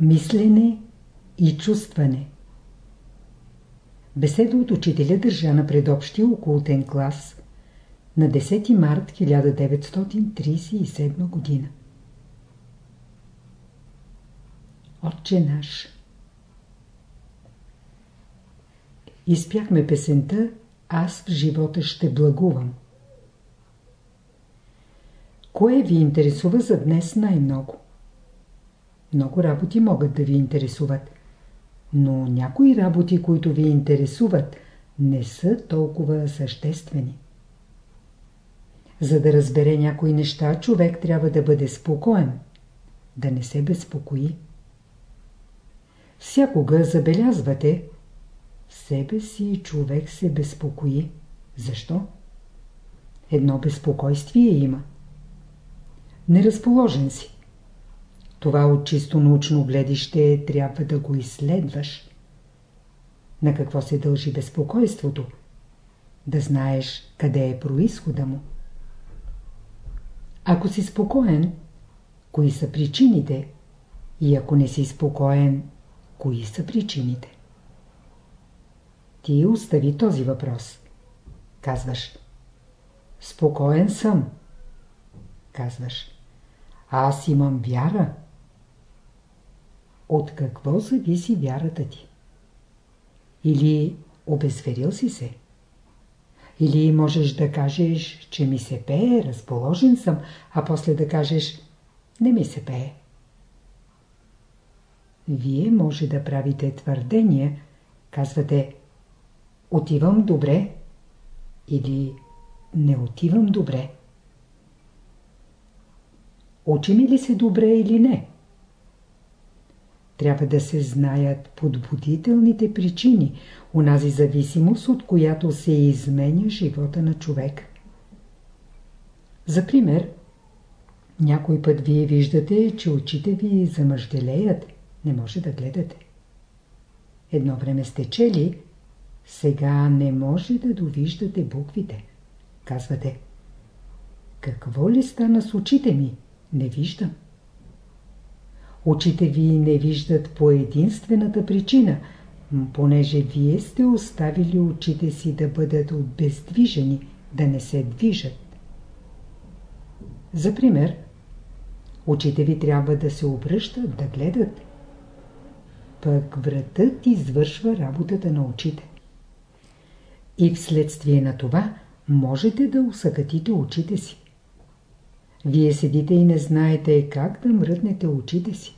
Мислене и чувстване Беседа от учителя държа на предобщия окултен клас на 10 март 1937 година. Отче наш Изпяхме песента Аз в живота ще благувам. Кое ви интересува за днес най-много? Много работи могат да ви интересуват. Но някои работи, които ви интересуват, не са толкова съществени. За да разбере някои неща, човек трябва да бъде спокоен, да не се безпокои. Всякога забелязвате, в себе си човек се безпокои. Защо? Едно безпокойствие има. Неразположен си. Това от чисто научно гледище трябва да го изследваш. На какво се дължи безпокойството? Да знаеш къде е происхода му. Ако си спокоен, кои са причините? И ако не си спокоен, кои са причините? Ти остави този въпрос. Казваш. Спокоен съм. Казваш. Аз имам вяра. От какво зависи вярата ти? Или обезверил си се? Или можеш да кажеш, че ми се пее, разположен съм, а после да кажеш, не ми се пее. Вие може да правите твърдения, казвате, отивам добре или не отивам добре. Учим ли се добре или не? Трябва да се знаят подбудителните причини, унази зависимост, от която се изменя живота на човек. За пример, някой път вие виждате, че очите ви замъжделеят, не може да гледате. Едно време сте чели, сега не може да довиждате буквите. Казвате, какво ли стана с очите ми? Не виждам. Очите ви не виждат по единствената причина, понеже вие сте оставили очите си да бъдат обездвижени, да не се движат. За пример, очите ви трябва да се обръщат, да гледат. Пък вратът извършва работата на очите. И вследствие на това можете да усъкатите очите си. Вие седите и не знаете как да мръднете очите си.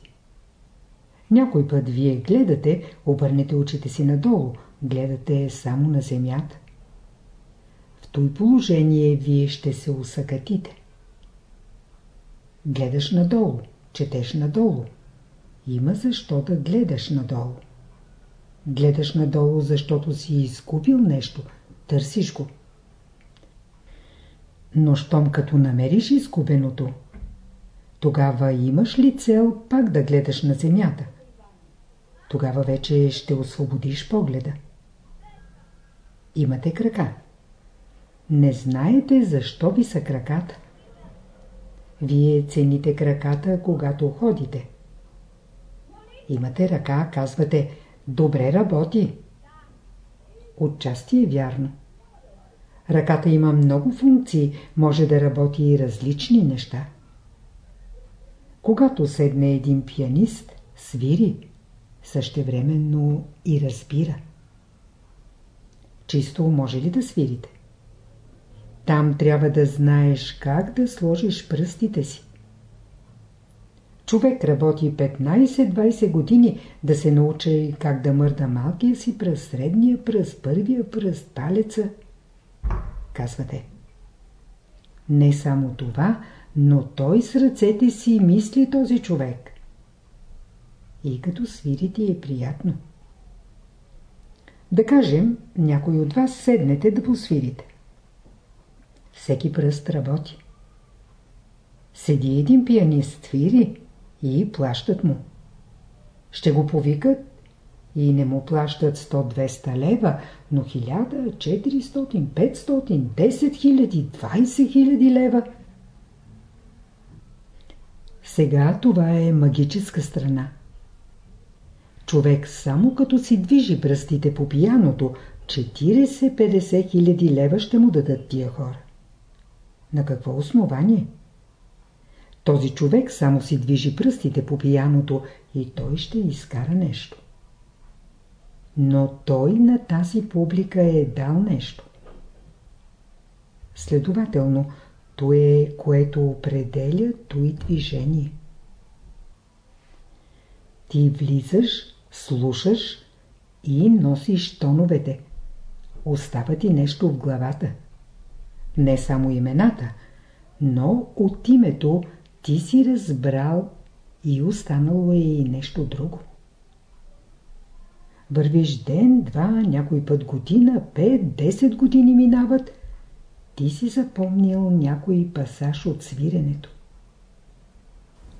Някой път вие гледате, обърнете очите си надолу, гледате само на земята. В той положение вие ще се усъкатите. Гледаш надолу, четеш надолу. Има защо да гледаш надолу. Гледаш надолу, защото си изгубил нещо, търсиш го. Но щом като намериш изгубеното, тогава имаш ли цел пак да гледаш на земята? Тогава вече ще освободиш погледа. Имате крака. Не знаете защо ви са краката. Вие цените краката, когато ходите. Имате ръка, казвате, добре работи. Отчасти е вярно. Ръката има много функции, може да работи и различни неща. Когато седне един пианист, свири, същевременно и разбира. Чисто може ли да свирите? Там трябва да знаеш как да сложиш пръстите си. Човек работи 15-20 години да се научи как да мърда малкия си пръст, средния пръст, първия пръст, палеца. Казвате. Не само това, но той с ръцете си мисли този човек. И като свирите е приятно. Да кажем, някой от вас седнете да посвирите. Всеки пръст работи. Седи един пианист, свири и плащат му. Ще го повикат и не му плащат 100-200 лева, но 1000, 400, 500, 10 000, 20 000 лева. Сега това е магическа страна. Човек само като си движи пръстите по пияното, 40-50 хиляди лева ще му дадат тия хора. На какво основание? Този човек само си движи пръстите по пияното и той ще изкара нещо. Но той на тази публика е дал нещо. Следователно, то е, което определя той движение. Ти влизаш, слушаш и носиш тоновете. Остава ти нещо в главата. Не само имената, но от името ти си разбрал и останало е и нещо друго. Вървиш ден, два, някой път година, пет, десет години минават, ти си запомнил някой пасаж от свиренето.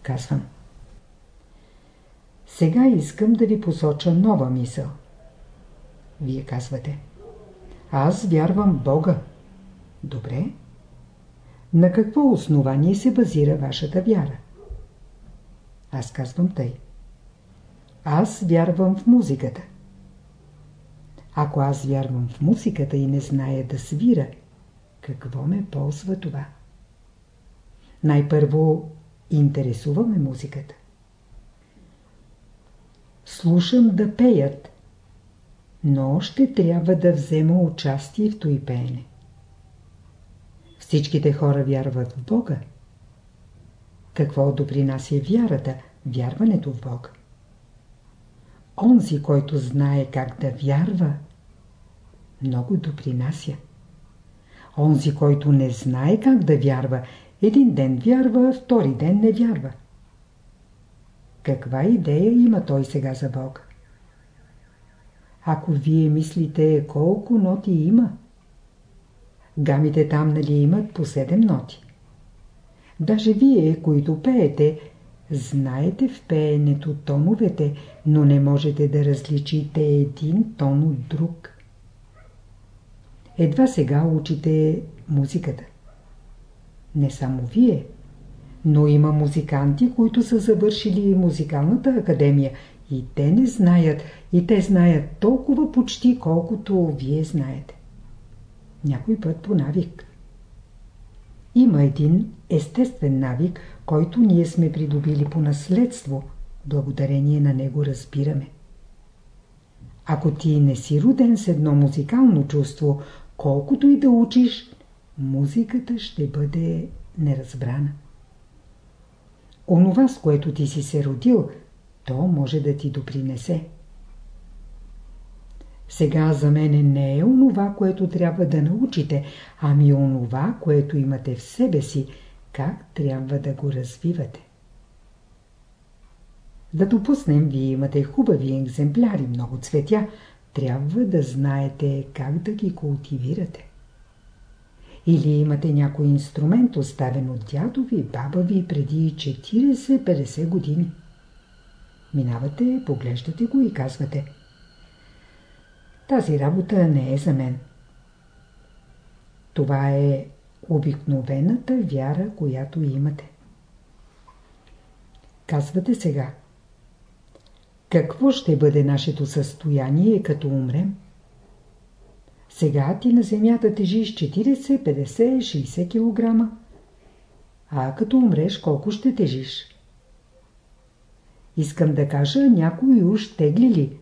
Казвам. Сега искам да ви посоча нова мисъл. Вие казвате. Аз вярвам Бога. Добре. На какво основание се базира вашата вяра? Аз казвам тъй. Аз вярвам в музиката. Ако аз вярвам в музиката и не зная да свира, какво ме ползва това? Най-първо интересуваме музиката. Слушам да пеят, но ще трябва да взема участие в той пеене. Всичките хора вярват в Бога. Какво допринася вярата, вярването в Бога? Онзи, който знае как да вярва, много допринася. Онзи, който не знае как да вярва, един ден вярва, втори ден не вярва. Каква идея има той сега за Бог? Ако вие мислите колко ноти има, гамите там нали имат по 7 ноти. Даже вие, които пеете, знаете в пеенето тоновете, но не можете да различите един тон от друг. Едва сега учите музиката. Не само вие, но има музиканти, които са завършили музикалната академия и те не знаят, и те знаят толкова почти, колкото вие знаете. Някой път по навик. Има един естествен навик, който ние сме придобили по наследство, благодарение на него разбираме. Ако ти не си роден с едно музикално чувство, колкото и да учиш, музиката ще бъде неразбрана. Онова, с което ти си се родил, то може да ти допринесе. Сега за мене не е онова, което трябва да научите, ами онова, което имате в себе си, как трябва да го развивате. Да допуснем, вие имате хубави екземпляри, много цветя, трябва да знаете как да ги култивирате. Или имате някой инструмент, оставен от дядо ви, баба ви преди 40-50 години. Минавате, поглеждате го и казвате Тази работа не е за мен. Това е обикновената вяра, която имате. Казвате сега какво ще бъде нашето състояние, като умрем? Сега ти на земята тежиш 40, 50, 60 кг. А като умреш, колко ще тежиш? Искам да кажа, някои уж теглили,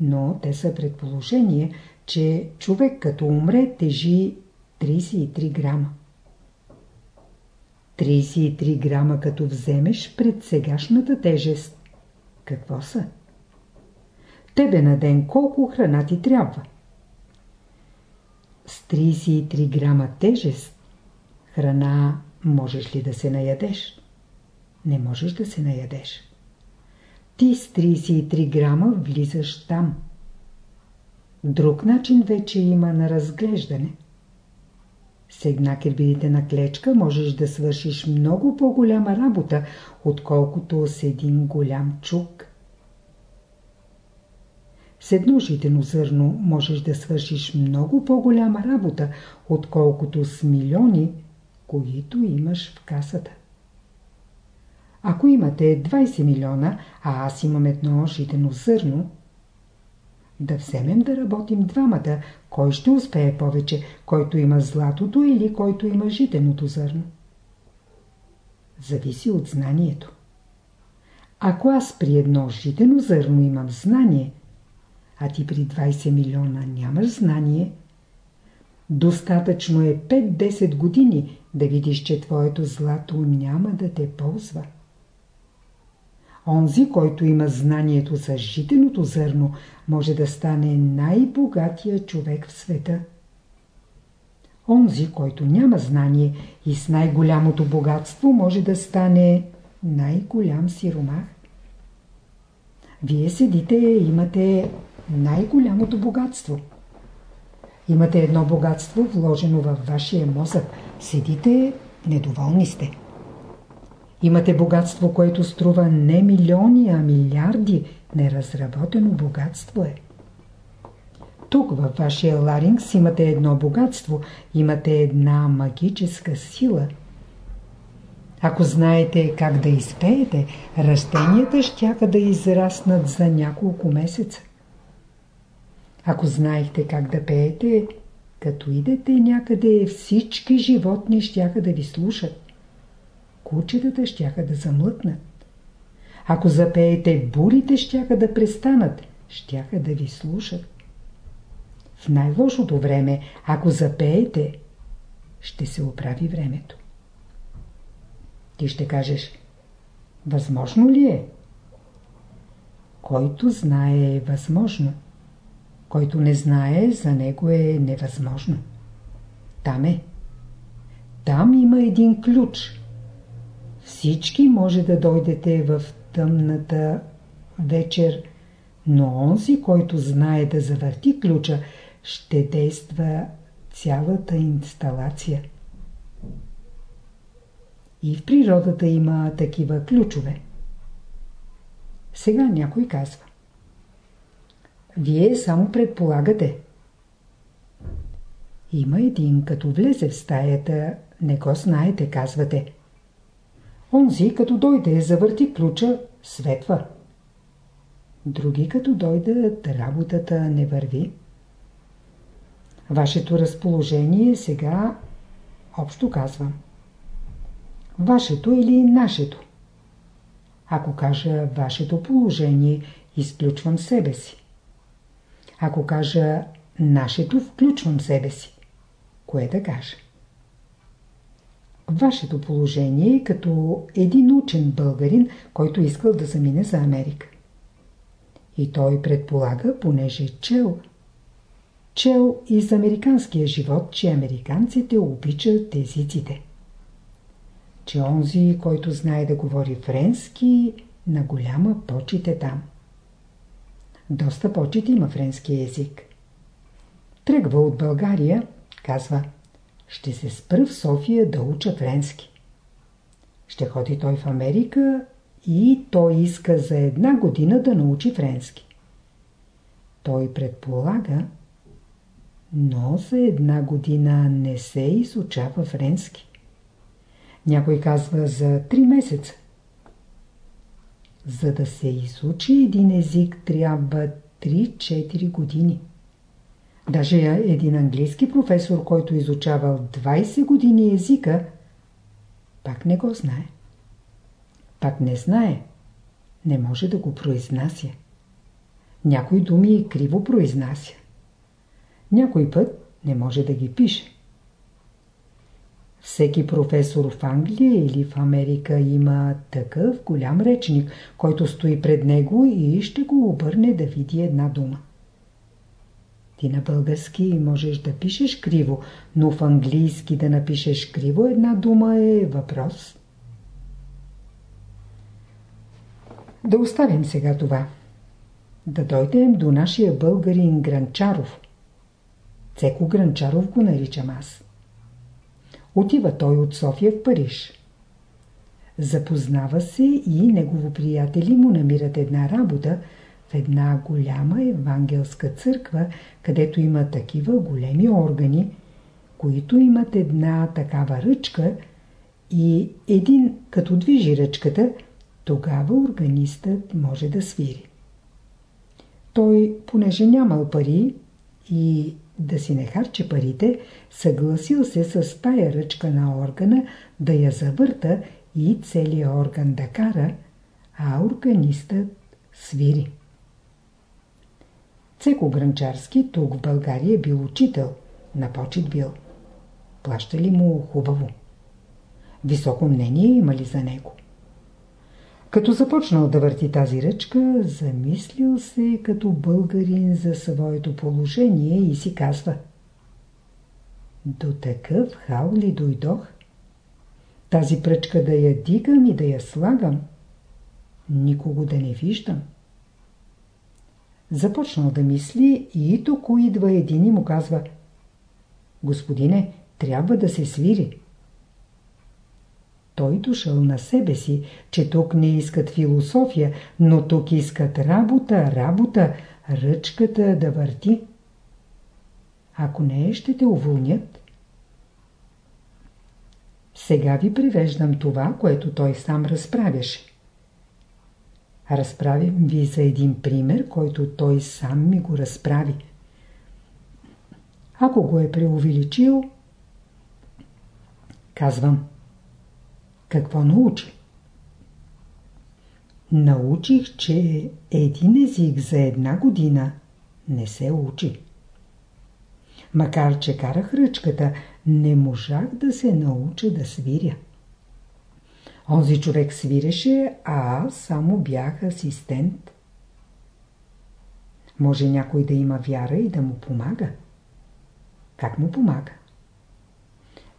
но те са предположение, че човек като умре тежи 33 грама. 33 грама като вземеш пред сегашната тежест, какво са? Тебе на ден колко храна ти трябва? С 33 грама тежест храна можеш ли да се наядеш? Не можеш да се наядеш. Ти с 33 грама влизаш там. Друг начин вече има на разглеждане. С една кирбидите на клечка можеш да свършиш много по-голяма работа, отколкото с един голям чук. С едно житено зърно можеш да свършиш много по-голяма работа, отколкото с милиони, които имаш в касата. Ако имате 20 милиона, а аз имам едно житено зърно, да вземем да работим двамата, кой ще успее повече, който има златото или който има житеното зърно? Зависи от знанието. Ако аз при едно житено зърно имам знание, а ти при 20 милиона нямаш знание, достатъчно е 5-10 години да видиш, че твоето злато няма да те ползва. Онзи, който има знанието за житеното зърно, може да стане най-богатия човек в света. Онзи, който няма знание и с най-голямото богатство, може да стане най-голям сиромах. Вие седите имате най-голямото богатство. Имате едно богатство вложено във вашия мозък. Седите, недоволни сте. Имате богатство, което струва не милиони, а милиарди. Неразработено богатство е. Тук във вашия ларингс имате едно богатство, имате една магическа сила. Ако знаете как да изпеете, растенията щяха да израснат за няколко месеца. Ако знаехте как да пеете, като идете някъде, всички животни щяха да ви слушат. Кучетата щяха да замлъкнат. Ако запеете, бурите щяха да престанат, щяха да ви слушат. В най-лошото време, ако запеете, ще се оправи времето. Ти ще кажеш, възможно ли е? Който знае е възможно. Който не знае, за него е невъзможно. Там е. Там има един ключ. Всички може да дойдете в тъмната вечер, но онзи, който знае да завърти ключа, ще действа цялата инсталация. И в природата има такива ключове. Сега някой казва. Вие само предполагате. Има един, като влезе в стаята, не го знаете, казвате. Онзи, като дойде, завърти ключа, светва. Други, като дойдат, работата не върви. Вашето разположение сега общо казвам. Вашето или нашето. Ако кажа вашето положение, изключвам себе си. Ако кажа нашето, включвам себе си. Кое да кажа? Вашето положение е като един учен българин, който искал да замине за Америка. И той предполага, понеже чел, чел и за американския живот, че американците обичат езиците. Че онзи, който знае да говори френски, на голяма почет е там. Доста почет има френски език. Тръгва от България, казва, ще се спра в София да уча френски. Ще ходи той в Америка и той иска за една година да научи френски. Той предполага, но за една година не се изучава френски. Някой казва за три месеца. За да се изучи един език трябва 3-4 години. Даже един английски професор, който изучавал 20 години езика, пак не го знае. Пак не знае. Не може да го произнася. Някои думи криво произнася. Някой път не може да ги пише. Всеки професор в Англия или в Америка има такъв голям речник, който стои пред него и ще го обърне да види една дума. Ти на български можеш да пишеш криво, но в английски да напишеш криво една дума е въпрос. Да оставим сега това. Да дойдем до нашия българин Гранчаров. Цеко Гранчаров го наричам аз. Отива той от София в Париж. Запознава се и негово приятели му намират една работа в една голяма евангелска църква, където има такива големи органи, които имат една такава ръчка и един, като движи ръчката, тогава органистът може да свири. Той, понеже нямал пари и да си не харче парите, съгласил се с тая ръчка на органа да я завърта и целият орган да кара, а органистът свири. Цеко Гранчарски тук в България бил учител, на почет бил. Плащали му хубаво. Високо мнение има ли за него? Като започнал да върти тази ръчка, замислил се като българин за своето положение и си казва До такъв хал ли дойдох? Тази пръчка да я дигам и да я слагам, никого да не виждам. Започнал да мисли и тук идва един и му казва Господине, трябва да се свири. Той дошъл на себе си, че тук не искат философия, но тук искат работа, работа, ръчката да върти. Ако не, ще те уволнят. Сега ви привеждам това, което той сам разправяше. Разправим ви за един пример, който той сам ми го разправи. Ако го е преувеличил, казвам – какво научи? Научих, че един език за една година не се учи. Макар, че карах ръчката, не можах да се науча да свиря. Онзи човек свиреше, а аз само бях асистент. Може някой да има вяра и да му помага. Как му помага?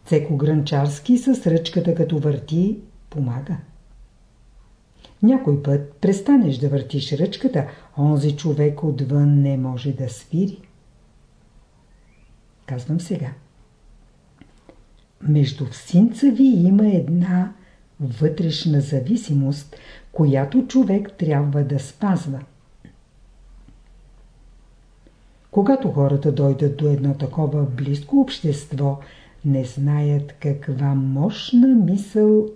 Цеко Гранчарски с ръчката като върти, помага. Някой път престанеш да въртиш ръчката, онзи човек отвън не може да свири. Казвам сега. Между всинца ви има една вътрешна зависимост, която човек трябва да спазва. Когато хората дойдат до едно такова близко общество – не знаят каква мощна мисъл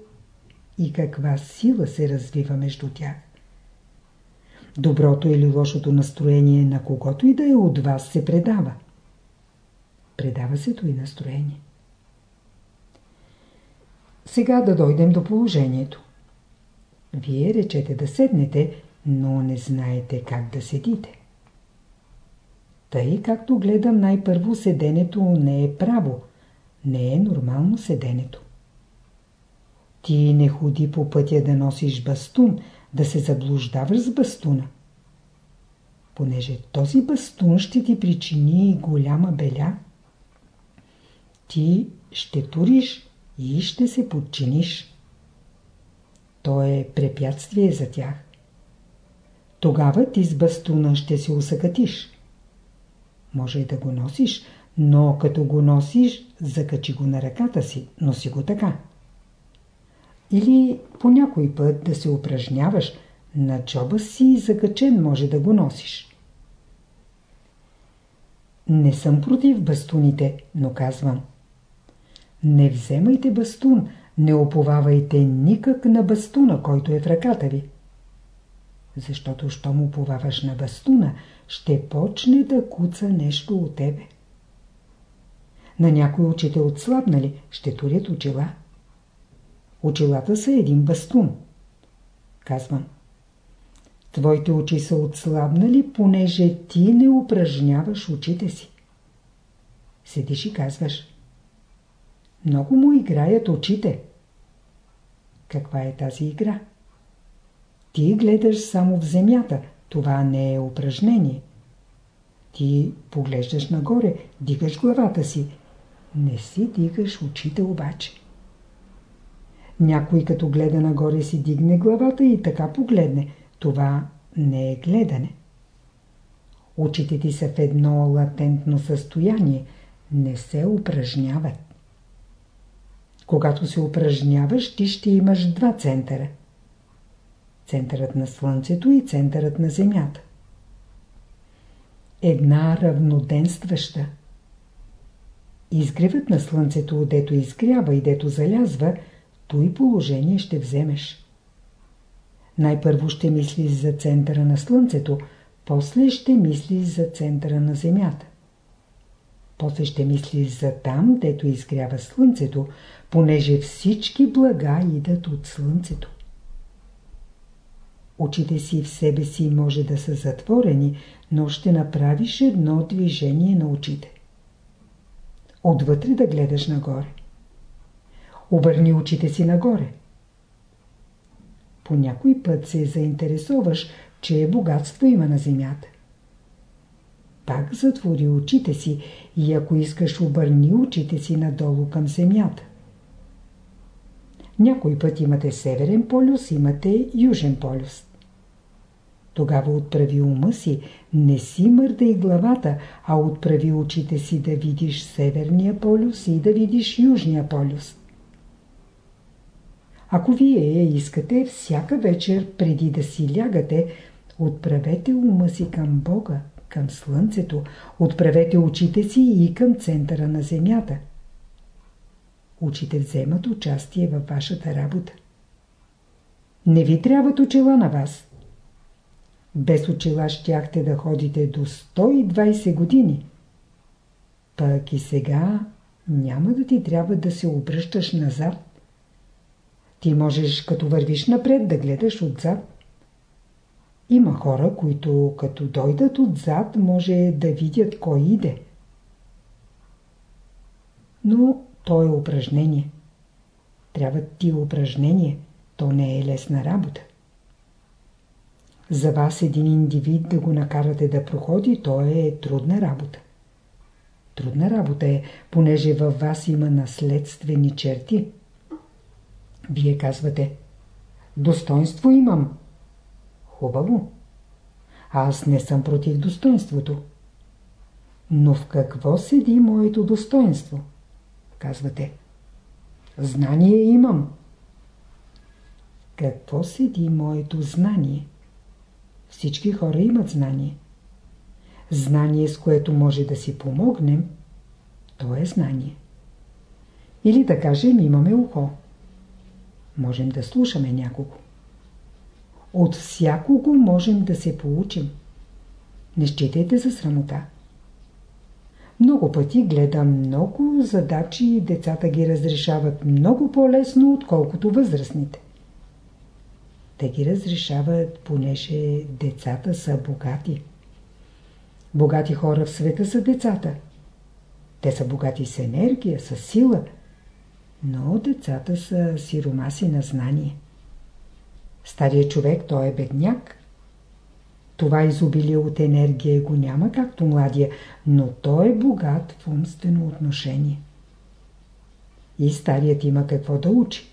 и каква сила се развива между тях. Доброто или лошото настроение на когото и да е от вас се предава. Предава се то и настроение. Сега да дойдем до положението. Вие речете да седнете, но не знаете как да седите. Тъй както гледам най-първо седенето не е право, не е нормално седенето. Ти не ходи по пътя да носиш бастун, да се заблуждаваш с бастуна. Понеже този бастун ще ти причини голяма беля, ти ще туриш и ще се подчиниш. То е препятствие за тях. Тогава ти с бастуна ще се усъкатиш. Може и да го носиш, но като го носиш, закачи го на ръката си, носи го така. Или по някой път да се упражняваш, на чоба си закачен може да го носиш. Не съм против бастуните, но казвам. Не вземайте бастун, не оповавайте никак на бастуна, който е в ръката ви. Защото, щом уповаваш на бастуна, ще почне да куца нещо от тебе. На някои очите отслабнали, ще турят очила. Очилата са един бастун. Казвам. Твоите очи са отслабнали, понеже ти не упражняваш очите си. Седиш и казваш. Много му играят очите. Каква е тази игра? Ти гледаш само в земята. Това не е упражнение. Ти поглеждаш нагоре, дигаш главата си, не си дигаш очите обаче. Някой като гледа нагоре си дигне главата и така погледне. Това не е гледане. Очите ти са в едно латентно състояние. Не се упражняват. Когато се упражняваш, ти ще имаш два центъра. Центърът на Слънцето и центърът на Земята. Една равноденстваща – Изгревът на слънцето, дето изгрява и дето залязва, той положение ще вземеш. Най-първо ще мислиш за центъра на Слънцето, после ще мислиш за центъра на Земята. После ще мислиш за там, дето изгрява Слънцето, понеже всички блага идат от Слънцето. Очите си в себе си може да са затворени, но ще направиш едно движение на очите. Отвътре да гледаш нагоре. Обърни очите си нагоре. По някой път се заинтересуваш, че богатство има на земята. Пак затвори очите си и ако искаш обърни очите си надолу към земята. Някой път имате северен полюс, имате южен полюс. Тогава отправи ума си, не си мърдай главата, а отправи очите си да видиш северния полюс и да видиш южния полюс. Ако вие искате всяка вечер преди да си лягате, отправете ума си към Бога, към Слънцето, отправете очите си и към центъра на Земята. Очите вземат участие във вашата работа. Не ви трябват очила на вас. Без очила щяхте да ходите до 120 години. Пък и сега няма да ти трябва да се обръщаш назад. Ти можеш като вървиш напред да гледаш отзад. Има хора, които като дойдат отзад може да видят кой иде. Но то е упражнение. Трябва ти упражнение. То не е лесна работа. За вас един индивид да го накарате да проходи, то е трудна работа. Трудна работа е, понеже във вас има наследствени черти. Вие казвате, достоинство имам. Хубаво. Аз не съм против достоинството. Но в какво седи моето достоинство? Казвате. Знание имам. Какво седи моето знание? Всички хора имат знание. Знание, с което може да си помогнем, то е знание. Или да кажем, имаме ухо. Можем да слушаме някого. От всякого можем да се получим. Не считайте за срамота. Много пъти гледам много задачи и децата ги разрешават много по-лесно, отколкото възрастните. Те ги разрешават, понеже децата са богати. Богати хора в света са децата. Те са богати с енергия, с сила, но децата са сиромаси на знание. Старият човек, той е бедняк. Това изобилие от енергия го няма както младия, но той е богат в умствено отношение. И старият има какво да учи.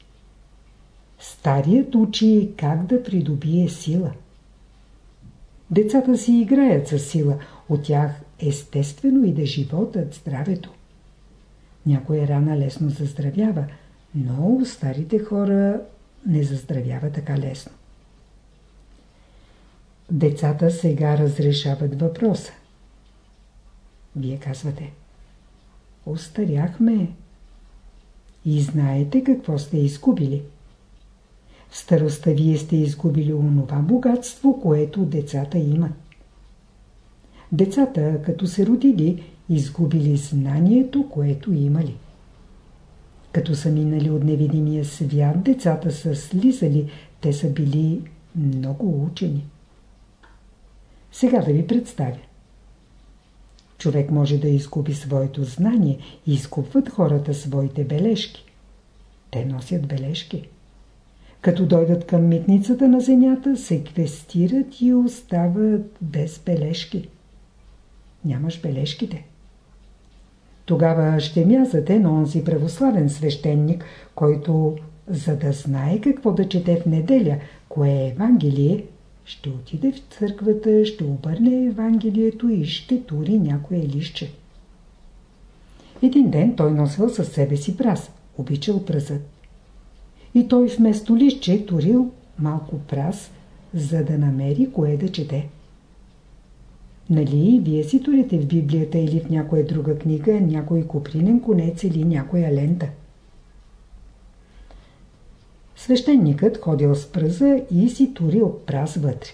Старият учи как да придобие сила. Децата си играят с сила, от тях естествено и да животът здравето. Някоя рана лесно заздравява, но старите хора не заздравява така лесно. Децата сега разрешават въпроса. Вие казвате, остаряхме и знаете какво сте изгубили. В старостта вие сте изгубили онова богатство, което децата имат. Децата, като се родили, изгубили знанието, което имали. Като са минали от невидимия свят, децата са слизали, те са били много учени. Сега да ви представя. Човек може да изгуби своето знание и изкупват хората своите бележки. Те носят бележки. Като дойдат към митницата на земята, се квестират и остават без бележки. Нямаш бележките. Тогава ще мязате на онзи православен свещеник, който, за да знае какво да чете в неделя, кое е Евангелие, ще отиде в църквата, ще обърне Евангелието и ще тури някое лище. Един ден той носил със себе си праз, обичал празът и той вместо лище турил малко прас, за да намери кое да чете. Нали вие си турите в Библията или в някоя друга книга някой копринен конец или някоя лента? Свещеникът ходил с пръза и си турил праз вътре.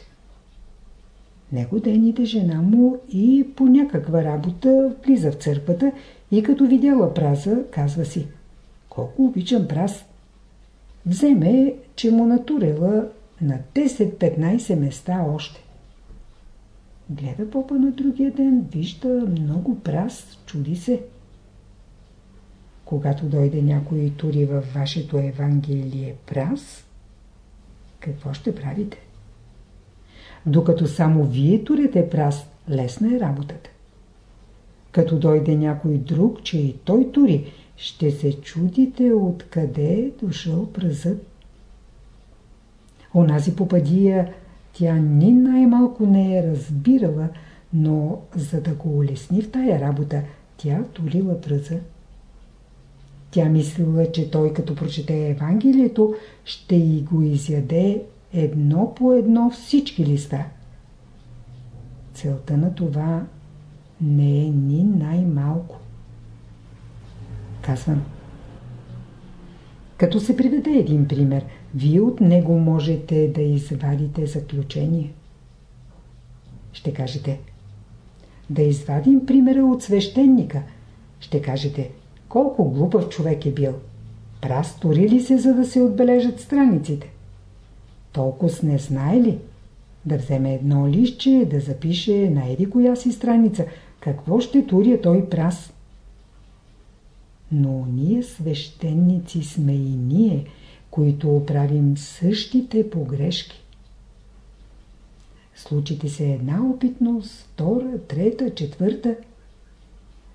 Него ден иде жена му и по някаква работа влиза в църквата и като видяла праза, казва си Колко обичам праз! Вземе, че му натурела на 10-15 места още. Гледа попа на другия ден, вижда много праз, чуди се. Когато дойде някой тури във вашето Евангелие праз, какво ще правите? Докато само вие турете праз, лесна е работата. Като дойде някой друг, че и той тури, ще се чудите откъде е дошъл празът. Онази попадия тя ни най-малко не е разбирала, но за да го улесни в тая работа, тя турила пръза. Тя мислила, че той като прочете Евангелието, ще и го изяде едно по едно всички листа. Целта на това не е ни най-малко. Казвам. Като се приведе един пример, вие от него можете да извадите заключение. Ще кажете. Да извадим примера от свещеника. Ще кажете. Колко глупав човек е бил. Прастори ли се, за да се отбележат страниците? Толкова не знае ли? Да вземе едно лище, да запише на еди коя си страница. Какво ще туря той прас? Но ние свещеници сме и ние, които правим същите погрешки. Случите се една опитност, втора, трета, четвърта.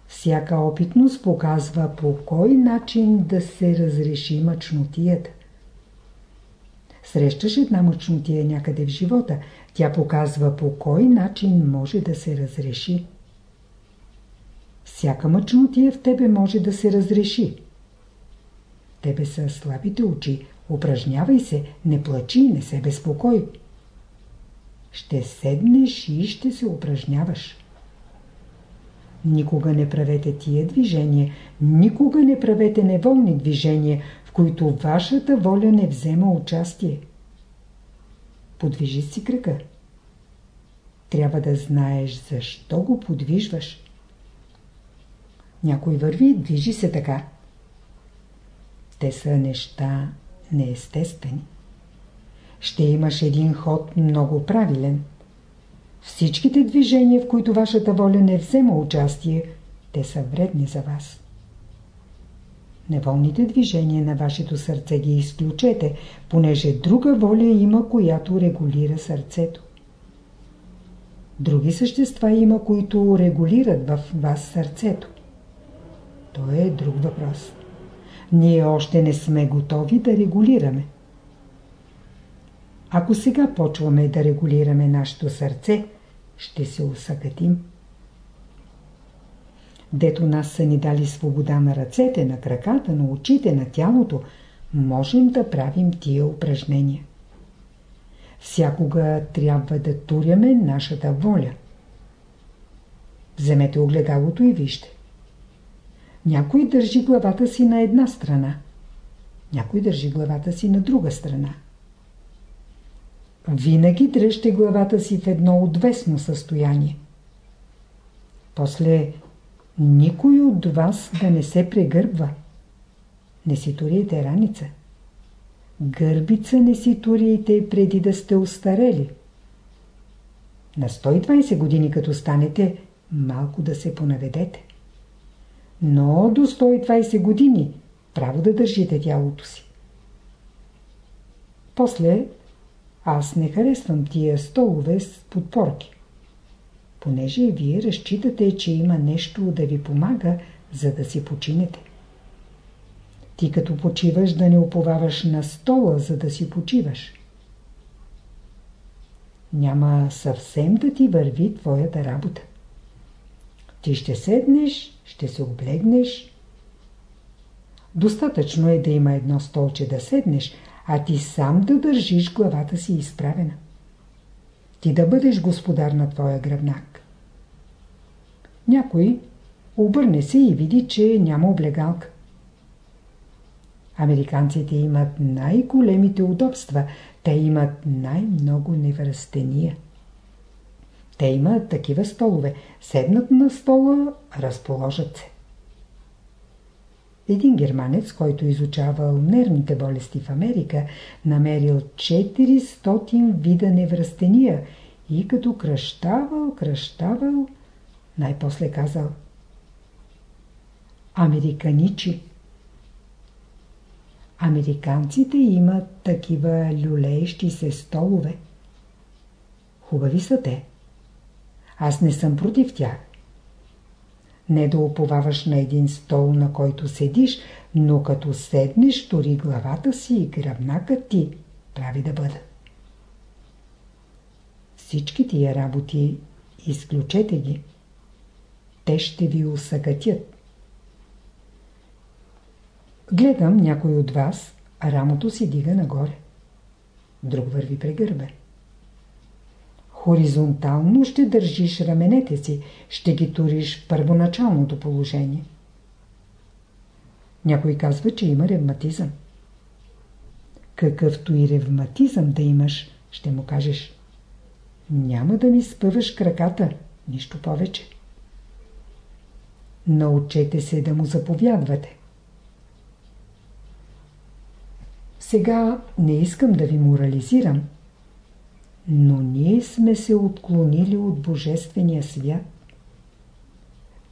Всяка опитност показва по кой начин да се разреши мъчнотията. Срещаш една мъчнотия някъде в живота, тя показва по кой начин може да се разреши. Всяка мъчнотия в тебе може да се разреши. Тебе са слабите очи, упражнявай се, не плачи, не се безпокой. Ще седнеш и ще се упражняваш. Никога не правете тия движения, никога не правете неволни движения, в които вашата воля не взема участие. Подвижи си кръка. Трябва да знаеш защо го подвижваш. Някой върви, движи се така. Те са неща неестествени. Ще имаш един ход много правилен. Всичките движения, в които вашата воля не взема участие, те са вредни за вас. Неволните движения на вашето сърце ги изключете, понеже друга воля има, която регулира сърцето. Други същества има, които регулират в вас сърцето. То е друг въпрос. Ние още не сме готови да регулираме. Ако сега почваме да регулираме нашето сърце, ще се усъкатим. Дето нас са ни дали свобода на ръцете, на краката, на очите, на тялото, можем да правим тия упражнения. Всякога трябва да туряме нашата воля. Вземете огледалото и вижте. Някой държи главата си на една страна. Някой държи главата си на друга страна. Винаги дръжте главата си в едно отвесно състояние. После никой от вас да не се прегърбва. Не си туриете раница. Гърбица не си туриете преди да сте устарели. На 120 години като станете, малко да се понаведете но до 120 години право да държите тялото си. После аз не харесвам тия столове с подпорки. Понеже вие разчитате, че има нещо да ви помага, за да си починете. Ти като почиваш да не уповаваш на стола, за да си почиваш. Няма съвсем да ти върви твоята работа. Ти ще седнеш, ще се облегнеш. Достатъчно е да има едно столче да седнеш, а ти сам да държиш главата си изправена. Ти да бъдеш господар на твоя гръбнак. Някой обърне се и види, че няма облегалка. Американците имат най-големите удобства. Те имат най-много невръстения. Те имат такива столове. Седнат на стола, разположат се. Един германец, който изучавал нервните болести в Америка, намерил 400 вида невръстения и като кръщавал, кръщавал, най-после казал Американичи. Американците имат такива люлеещи се столове. Хубави са те. Аз не съм против тях. Не да уповаваш на един стол, на който седиш, но като седнеш, тори главата си и гръбнакът ти прави да бъда. Всички тия работи изключете ги. Те ще ви усъкатят. Гледам някой от вас, а рамото си дига нагоре. Друг върви прегърбе. Хоризонтално ще държиш раменете си, ще ги туриш в първоначалното положение. Някой казва, че има ревматизъм. Какъвто и ревматизъм да имаш, ще му кажеш. Няма да ми спъваш краката, нищо повече. Научете се да му заповядвате. Сега не искам да ви морализирам, но ние сме се отклонили от Божествения свят.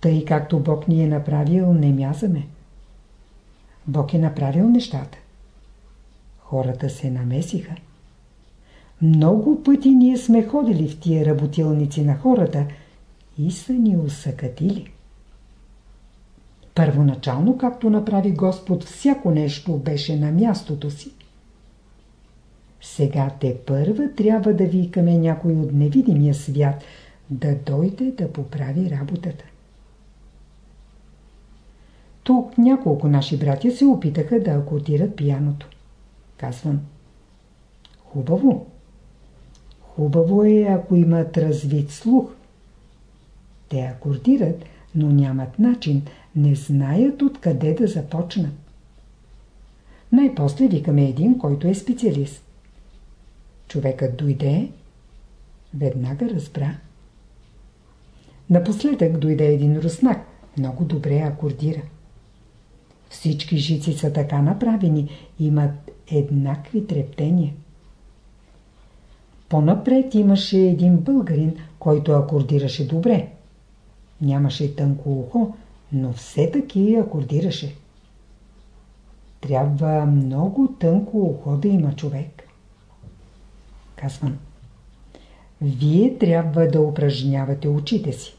Тъй както Бог ни е направил, не мязаме. Бог е направил нещата. Хората се намесиха. Много пъти ние сме ходили в тия работилници на хората и са ни усъкатили. Първоначално, както направи Господ, всяко нещо беше на мястото си. Сега те първа трябва да викаме някой от невидимия свят да дойде да поправи работата. Тук няколко наши братя се опитаха да акордират пияното. Казвам. Хубаво. Хубаво е, ако имат развит слух. Те акордират, но нямат начин, не знаят откъде да започнат. Най-после викаме един, който е специалист. Човекът дойде, веднага разбра. Напоследък дойде един руснак, много добре акордира. Всички жици са така направени, имат еднакви трептения. По-напред имаше един българин, който акордираше добре. Нямаше тънко ухо, но все таки акордираше. Трябва много тънко ухо да има човек. Казвам. Вие трябва да упражнявате очите си.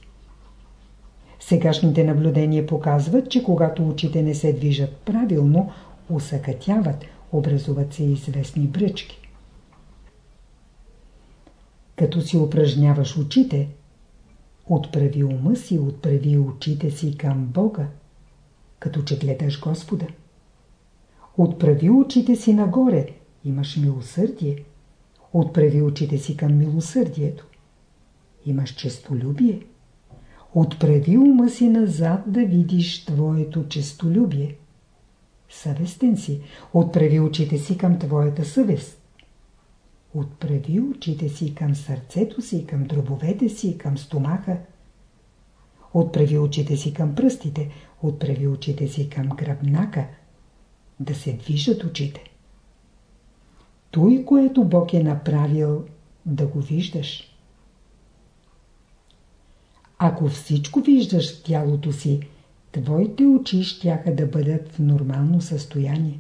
Сегашните наблюдения показват, че когато очите не се движат правилно, усъкътяват, образуват се известни бръчки. Като си упражняваш очите, отправи ума си, отправи очите си към Бога, като че гледаш Господа. Отправи очите си нагоре, имаш милосърдие. Отправи очите си към милосърдието. Имаш честолюбие. Отправи ума си назад да видиш твоето честолюбие. Съвестен си. Отправи очите си към твоята съвест. Отправи очите си към сърцето си, към дробовете си, към стомаха. Отправи очите си към пръстите, отправи очите си към гръбнака. Да се движат очите. Той, което Бог е направил, да го виждаш. Ако всичко виждаш в тялото си, твоите очи щяха да бъдат в нормално състояние.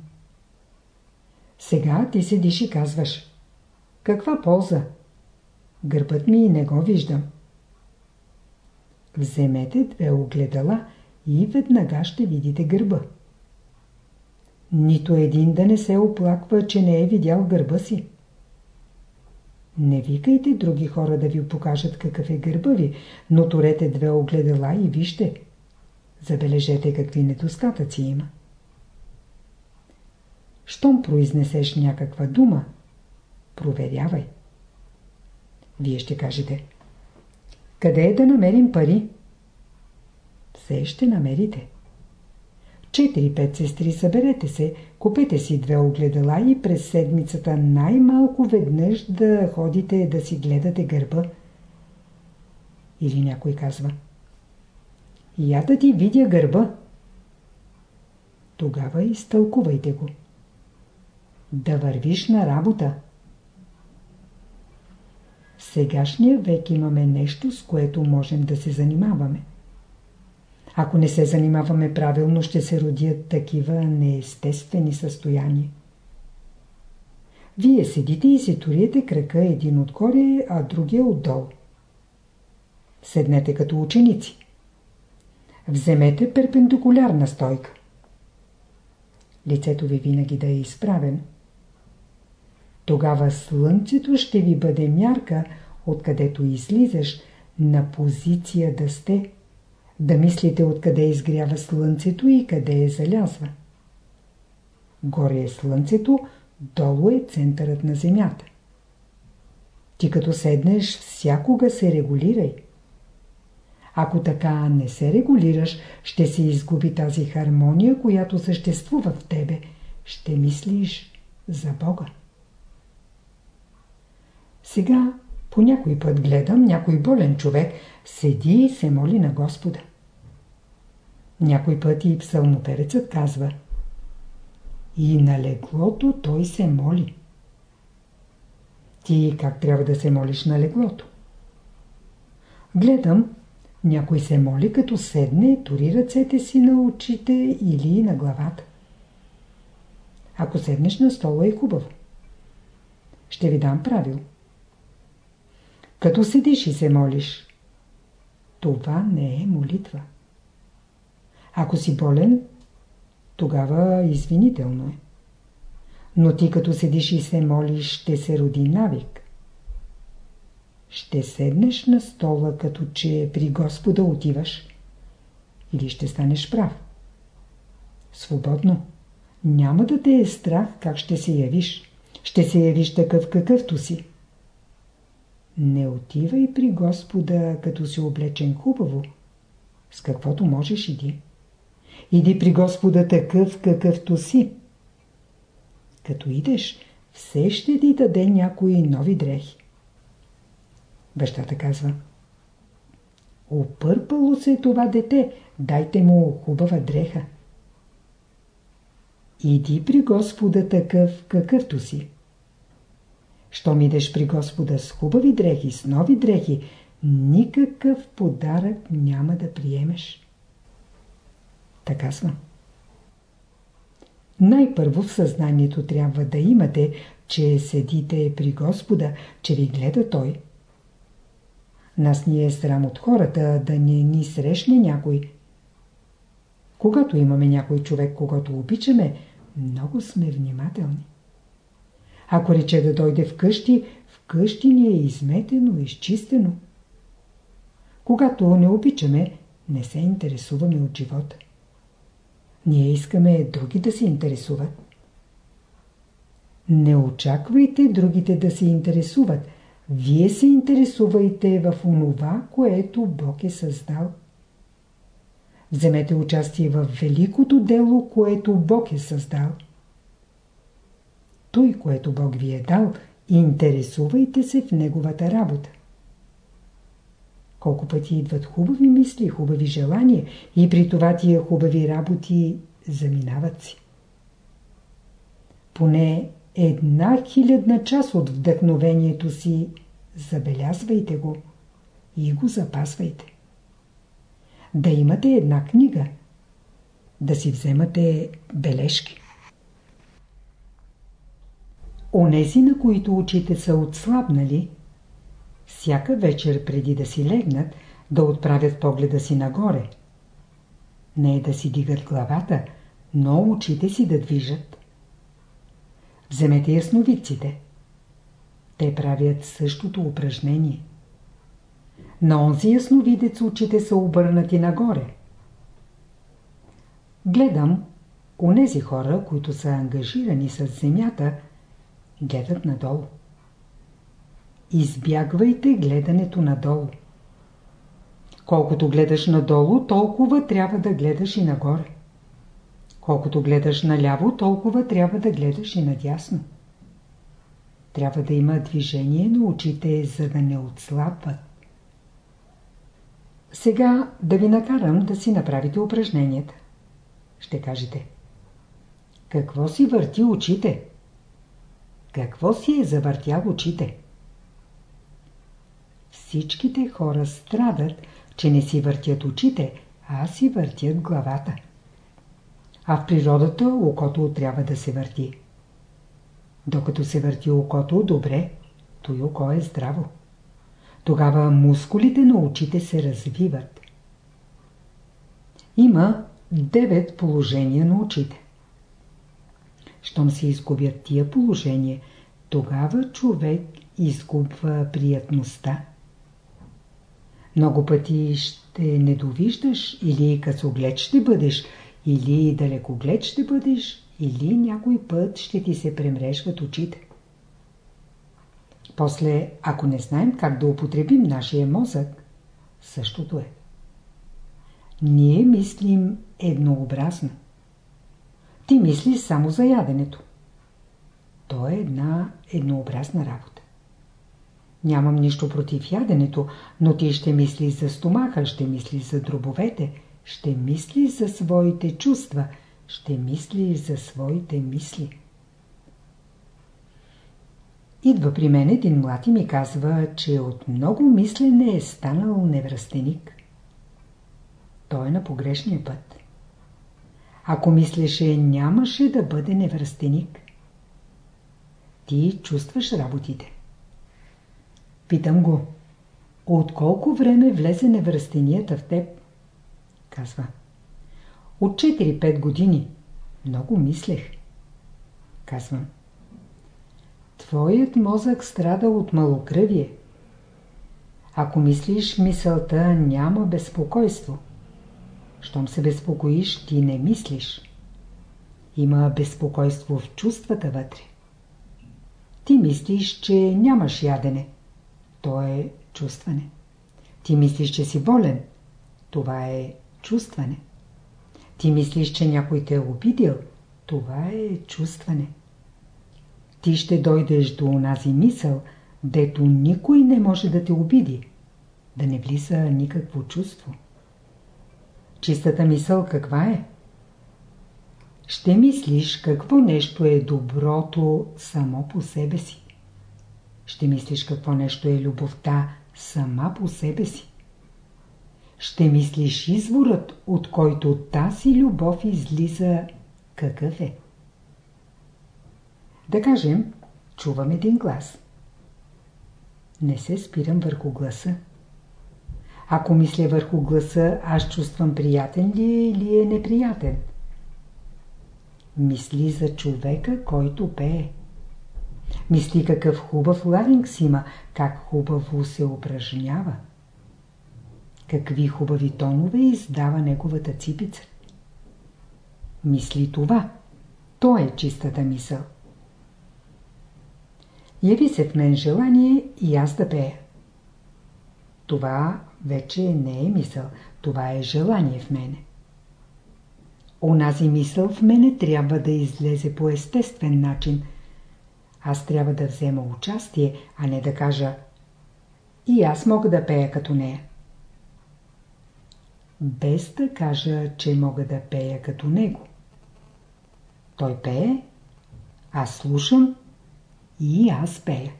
Сега ти седиш и казваш Каква полза? Гърбът ми не го виждам. Вземете две огледала и веднага ще видите гърба. Нито един да не се оплаква, че не е видял гърба си. Не викайте други хора да ви покажат какъв е гърба ви, но турете две огледала и вижте. Забележете какви недостатъци има. Щом произнесеш някаква дума, проверявай. Вие ще кажете. Къде е да намерим пари? Все ще намерите. 4-5 сестри съберете се, купете си две огледала и през седмицата най-малко веднъж да ходите да си гледате гърба. Или някой казва Я да ти видя гърба. Тогава изтълкувайте го. Да вървиш на работа. В сегашния век имаме нещо, с което можем да се занимаваме. Ако не се занимаваме правилно, ще се родят такива неестествени състояния. Вие седите и си туриете крака един отгоре, а другия отдолу. Седнете като ученици. Вземете перпендикулярна стойка. Лицето ви винаги да е изправено. Тогава слънцето ще ви бъде мярка, откъдето излизаш, на позиция да сте да мислите откъде изгрява слънцето и къде е залязва. Горе е слънцето, долу е центърът на земята. Ти като седнеш, всякога се регулирай. Ако така не се регулираш, ще се изгуби тази хармония, която съществува в тебе. Ще мислиш за Бога. Сега по някой път гледам някой болен човек, седи и се моли на Господа. Някой път и псалмоперецът казва И на леглото той се моли. Ти как трябва да се молиш на леглото? Гледам, някой се моли като седне, тури ръцете си на очите или на главата. Ако седнеш на стола е хубаво. Ще ви дам правило. Като седиш и се молиш, това не е молитва. Ако си болен, тогава извинително е. Но ти като седиш и се молиш, ще се роди навик. Ще седнеш на стола, като че при Господа отиваш. Или ще станеш прав. Свободно. Няма да те е страх как ще се явиш. Ще се явиш такъв какъвто си. Не отивай при Господа, като си облечен хубаво. С каквото можеш иди. Иди при Господа такъв, какъвто си. Като идеш, все ще ти даде някои нови дрехи. Бащата казва Опърпало се това дете, дайте му хубава дреха. Иди при Господа такъв, какъвто си. Щом идеш при Господа с хубави дрехи, с нови дрехи, никакъв подарък няма да приемеш. Така съм. Най-първо в съзнанието трябва да имате, че седите при Господа, че ви гледа Той. Нас ни е срам от хората да не ни срещне някой. Когато имаме някой човек, когато обичаме, много сме внимателни. Ако рече да дойде вкъщи, вкъщи ни е изметено, изчистено. Когато не обичаме, не се интересуваме от живота. Ние искаме други да се интересуват. Не очаквайте другите да се интересуват. Вие се интересувайте в онова, което Бог е създал. Вземете участие в великото дело, което Бог е създал. Той, което Бог ви е дал, интересувайте се в Неговата работа. Колко пъти идват хубави мисли, хубави желания и при това тия хубави работи заминават си. Поне една хилядна част от вдъхновението си забелязвайте го и го запасвайте. Да имате една книга, да си вземате бележки. Онези, на които очите са отслабнали, всяка вечер преди да си легнат, да отправят погледа си нагоре. Не е да си дигат главата, но очите си да движат. Вземете ясновидците. Те правят същото упражнение. На онзи ясновидец очите са обърнати нагоре. Гледам, онези хора, които са ангажирани с земята, гледат надолу. Избягвайте гледането надолу. Колкото гледаш надолу, толкова трябва да гледаш и нагоре. Колкото гледаш наляво, толкова трябва да гледаш и надясно. Трябва да има движение на очите, за да не отслабват. Сега да ви накарам да си направите упражненията. Ще кажете. Какво си върти очите? Какво си е завъртял очите? Всичките хора страдат, че не си въртят очите, а си въртят главата. А в природата окото трябва да се върти. Докато се върти окото добре, той око е здраво. Тогава мускулите на очите се развиват. Има девет положения на очите. Щом се изгубят тия положения, тогава човек изгубва приятността. Много пъти ще недовиждаш или късоглед ще бъдеш, или далекоглед ще бъдеш, или някой път ще ти се премрежват очите. После, ако не знаем как да употребим нашия мозък, същото е. Ние мислим еднообразно. Ти мислиш само за яденето. То е една еднообразна работа. Нямам нищо против яденето, но ти ще мислиш за стомаха, ще мислиш за дробовете, ще мислиш за своите чувства, ще мислиш за своите мисли. Идва при мен един млад и ми казва, че от много мислене е станал невръстеник. Той е на погрешния път. Ако мислеше, нямаше да бъде невръстеник. Ти чувстваш работите. Питам го. От колко време влезе невръстенията в теб? Казва. От 4-5 години. Много мислех. Казвам. Твоят мозък страда от малокръвие. Ако мислиш мисълта, няма безпокойство. Щом се безпокоиш, ти не мислиш. Има безпокойство в чувствата вътре. Ти мислиш, че нямаш ядене. То е чувстване. Ти мислиш, че си болен. Това е чувстване. Ти мислиш, че някой те е обидил. Това е чувстване. Ти ще дойдеш до онази мисъл, дето никой не може да те обиди. Да не влиза никакво чувство. Чистата мисъл каква е? Ще мислиш какво нещо е доброто само по себе си. Ще мислиш какво нещо е любовта сама по себе си. Ще мислиш изворът, от който тази любов излиза какъв е. Да кажем, чувам един глас. Не се спирам върху гласа. Ако мисля върху гласа, аз чувствам приятен ли е или е неприятен. Мисли за човека, който пее. Мисли какъв хубав ларингс има, как хубаво се упражнява. Какви хубави тонове издава неговата ципица. Мисли това. То е чистата мисъл. Яви се в мен желание и аз да пея. Това вече не е мисъл, това е желание в мене. Онази мисъл в мене трябва да излезе по естествен начин. Аз трябва да взема участие, а не да кажа и аз мога да пея като нея. Без да кажа, че мога да пея като него. Той пее, аз слушам и аз пея.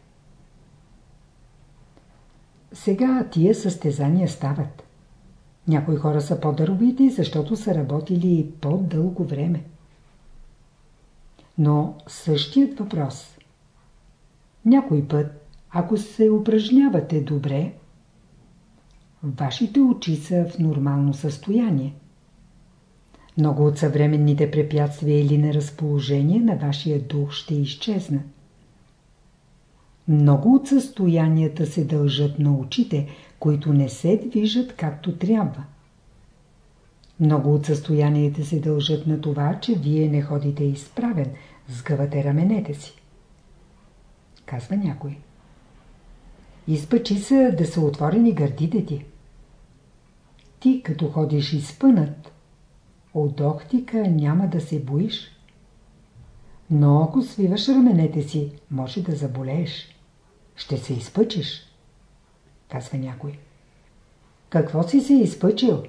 Сега тия състезания стават. Някои хора са по-дърбити, защото са работили по-дълго време. Но същият въпрос. Някой път, ако се упражнявате добре, вашите очи са в нормално състояние. Много от съвременните препятствия или неразположение на вашия дух ще изчезнат. Много от състоянията се дължат на очите, които не се движат както трябва. Много от състоянията се дължат на това, че вие не ходите изправен, сгъвате раменете си. Казва някой. Изпъчи се да са отворени гърдите ти. Ти като ходиш изпънат, от охтика няма да се боиш. Но ако свиваш раменете си, може да заболееш. Ще се изпъчиш, казва някой. Какво си се изпъчил?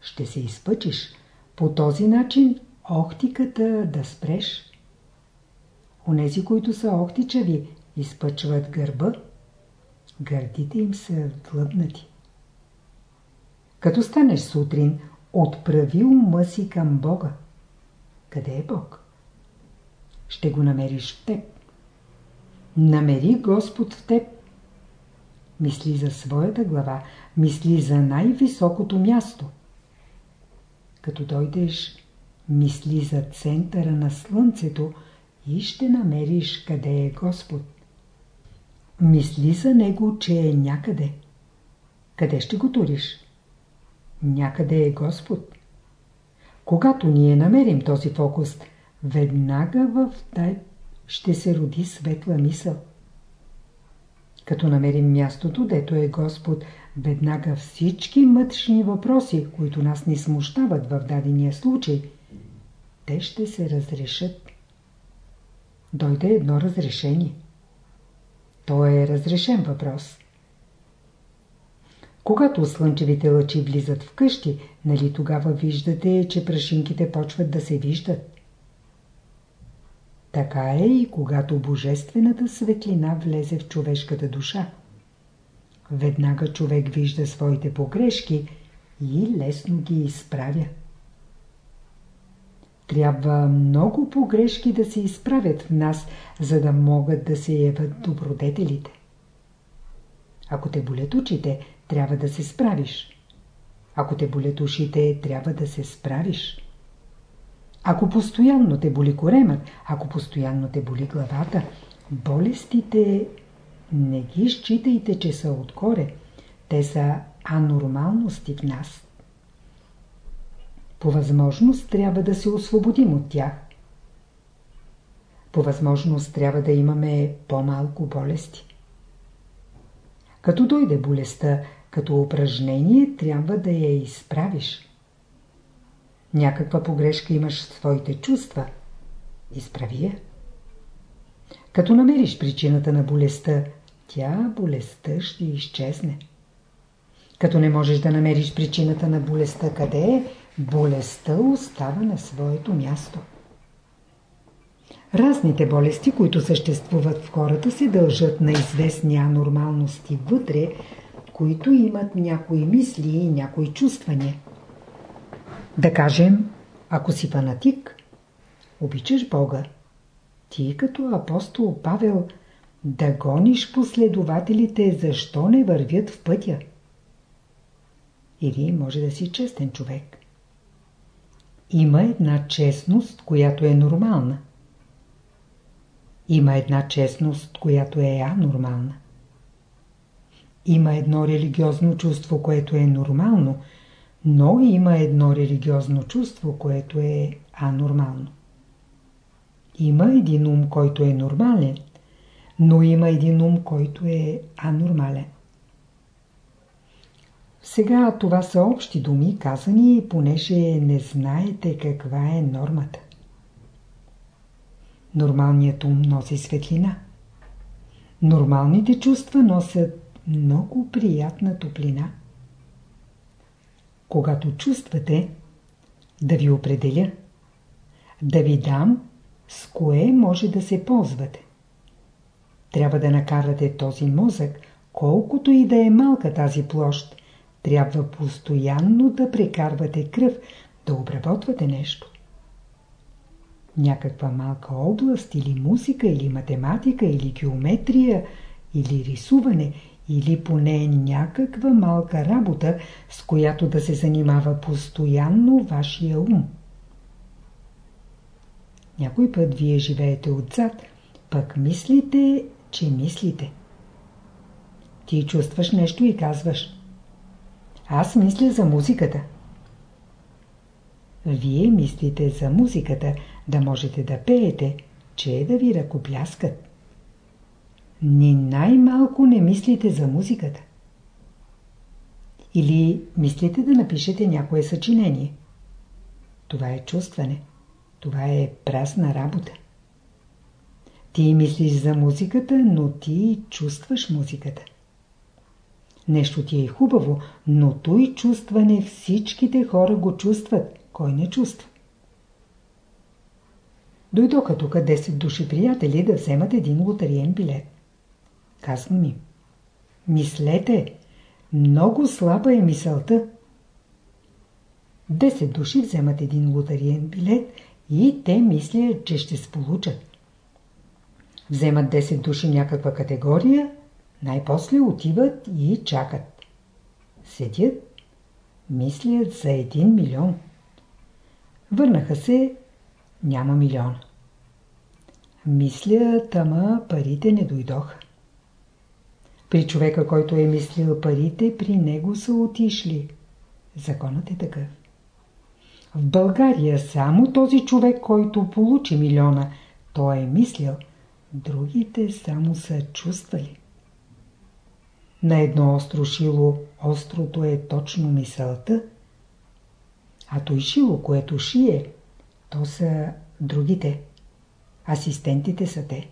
Ще се изпъчиш. По този начин охтиката да спреш. Онези, които са охтичави, изпъчват гърба. Гърдите им са длъбнати. Като станеш сутрин, отправи ума си към Бога. Къде е Бог? Ще го намериш в теб. Намери Господ в теб. Мисли за своята глава, мисли за най-високото място. Като дойдеш, мисли за центъра на Слънцето и ще намериш къде е Господ. Мисли за Него, че е някъде. Къде ще го туриш? Някъде е Господ. Когато ние намерим този фокус, веднага в тай ще се роди светла мисъл. Като намерим мястото, дето е Господ, веднага всички мътшни въпроси, които нас не смущават в дадения случай, те ще се разрешат. Дойде едно разрешение. То е разрешен въпрос. Когато слънчевите лъчи влизат в къщи, нали тогава виждате, че прашинките почват да се виждат? Така е и когато божествената светлина влезе в човешката душа. Веднага човек вижда своите погрешки и лесно ги изправя. Трябва много погрешки да се изправят в нас, за да могат да се явят добродетелите. Ако те болят очите, трябва да се справиш. Ако те болят ушите, трябва да се справиш. Ако постоянно те боли коремът, ако постоянно те боли главата, болестите не ги считайте, че са откоре. Те са анормалности в нас. По възможност трябва да се освободим от тях. По възможност трябва да имаме по-малко болести. Като дойде болестта, като упражнение трябва да я изправиш. Някаква погрешка имаш в своите чувства. Изправи я. Като намериш причината на болестта, тя болестта ще изчезне. Като не можеш да намериш причината на болестта къде е, болестта остава на своето място. Разните болести, които съществуват в хората, се дължат на известни анормалности вътре, които имат някои мисли и някои чувствания. Да кажем, ако си фанатик, обичаш Бога, ти като апостол Павел да гониш последователите, защо не вървят в пътя? Или може да си честен човек. Има една честност, която е нормална. Има една честност, която е анормална. Има едно религиозно чувство, което е нормално, но има едно религиозно чувство, което е анормално. Има един ум, който е нормален, но има един ум, който е анормален. Сега това са общи думи, казани, понеже не знаете каква е нормата. Нормалният ум носи светлина. Нормалните чувства носят много приятна топлина. Когато чувствате, да ви определя, да ви дам с кое може да се ползвате. Трябва да накарате този мозък, колкото и да е малка тази площ, трябва постоянно да прекарвате кръв, да обработвате нещо. Някаква малка област, или музика, или математика, или геометрия, или рисуване, или поне някаква малка работа, с която да се занимава постоянно вашия ум. Някой път вие живеете отзад, пък мислите, че мислите. Ти чувстваш нещо и казваш Аз мисля за музиката. Вие мислите за музиката, да можете да пеете, че е да ви ръкопляскат. Ни най-малко не мислите за музиката. Или мислите да напишете някое съчинение. Това е чувстване. Това е празна работа. Ти мислиш за музиката, но ти чувстваш музиката. Нещо ти е хубаво, но той чувстване всичките хора го чувстват. Кой не чувства? Дойдоха тук 10 души приятели да вземат един лотариен билет. Казвам ми. Мислете, много слаба е мисълта. 10 души вземат един лотариен билет и те мислят, че ще сполучат. Вземат 10 души някаква категория, най-после отиват и чакат. Седят, мислят за 1 милион. Върнаха се, няма милион. Мислят, ама парите не дойдоха. При човека, който е мислил парите, при него са отишли. Законът е такъв. В България само този човек, който получи милиона, той е мислил, другите само са чувствали. На едно остро шило острото е точно мисълта, а той шило, което шие, то са другите. Асистентите са те.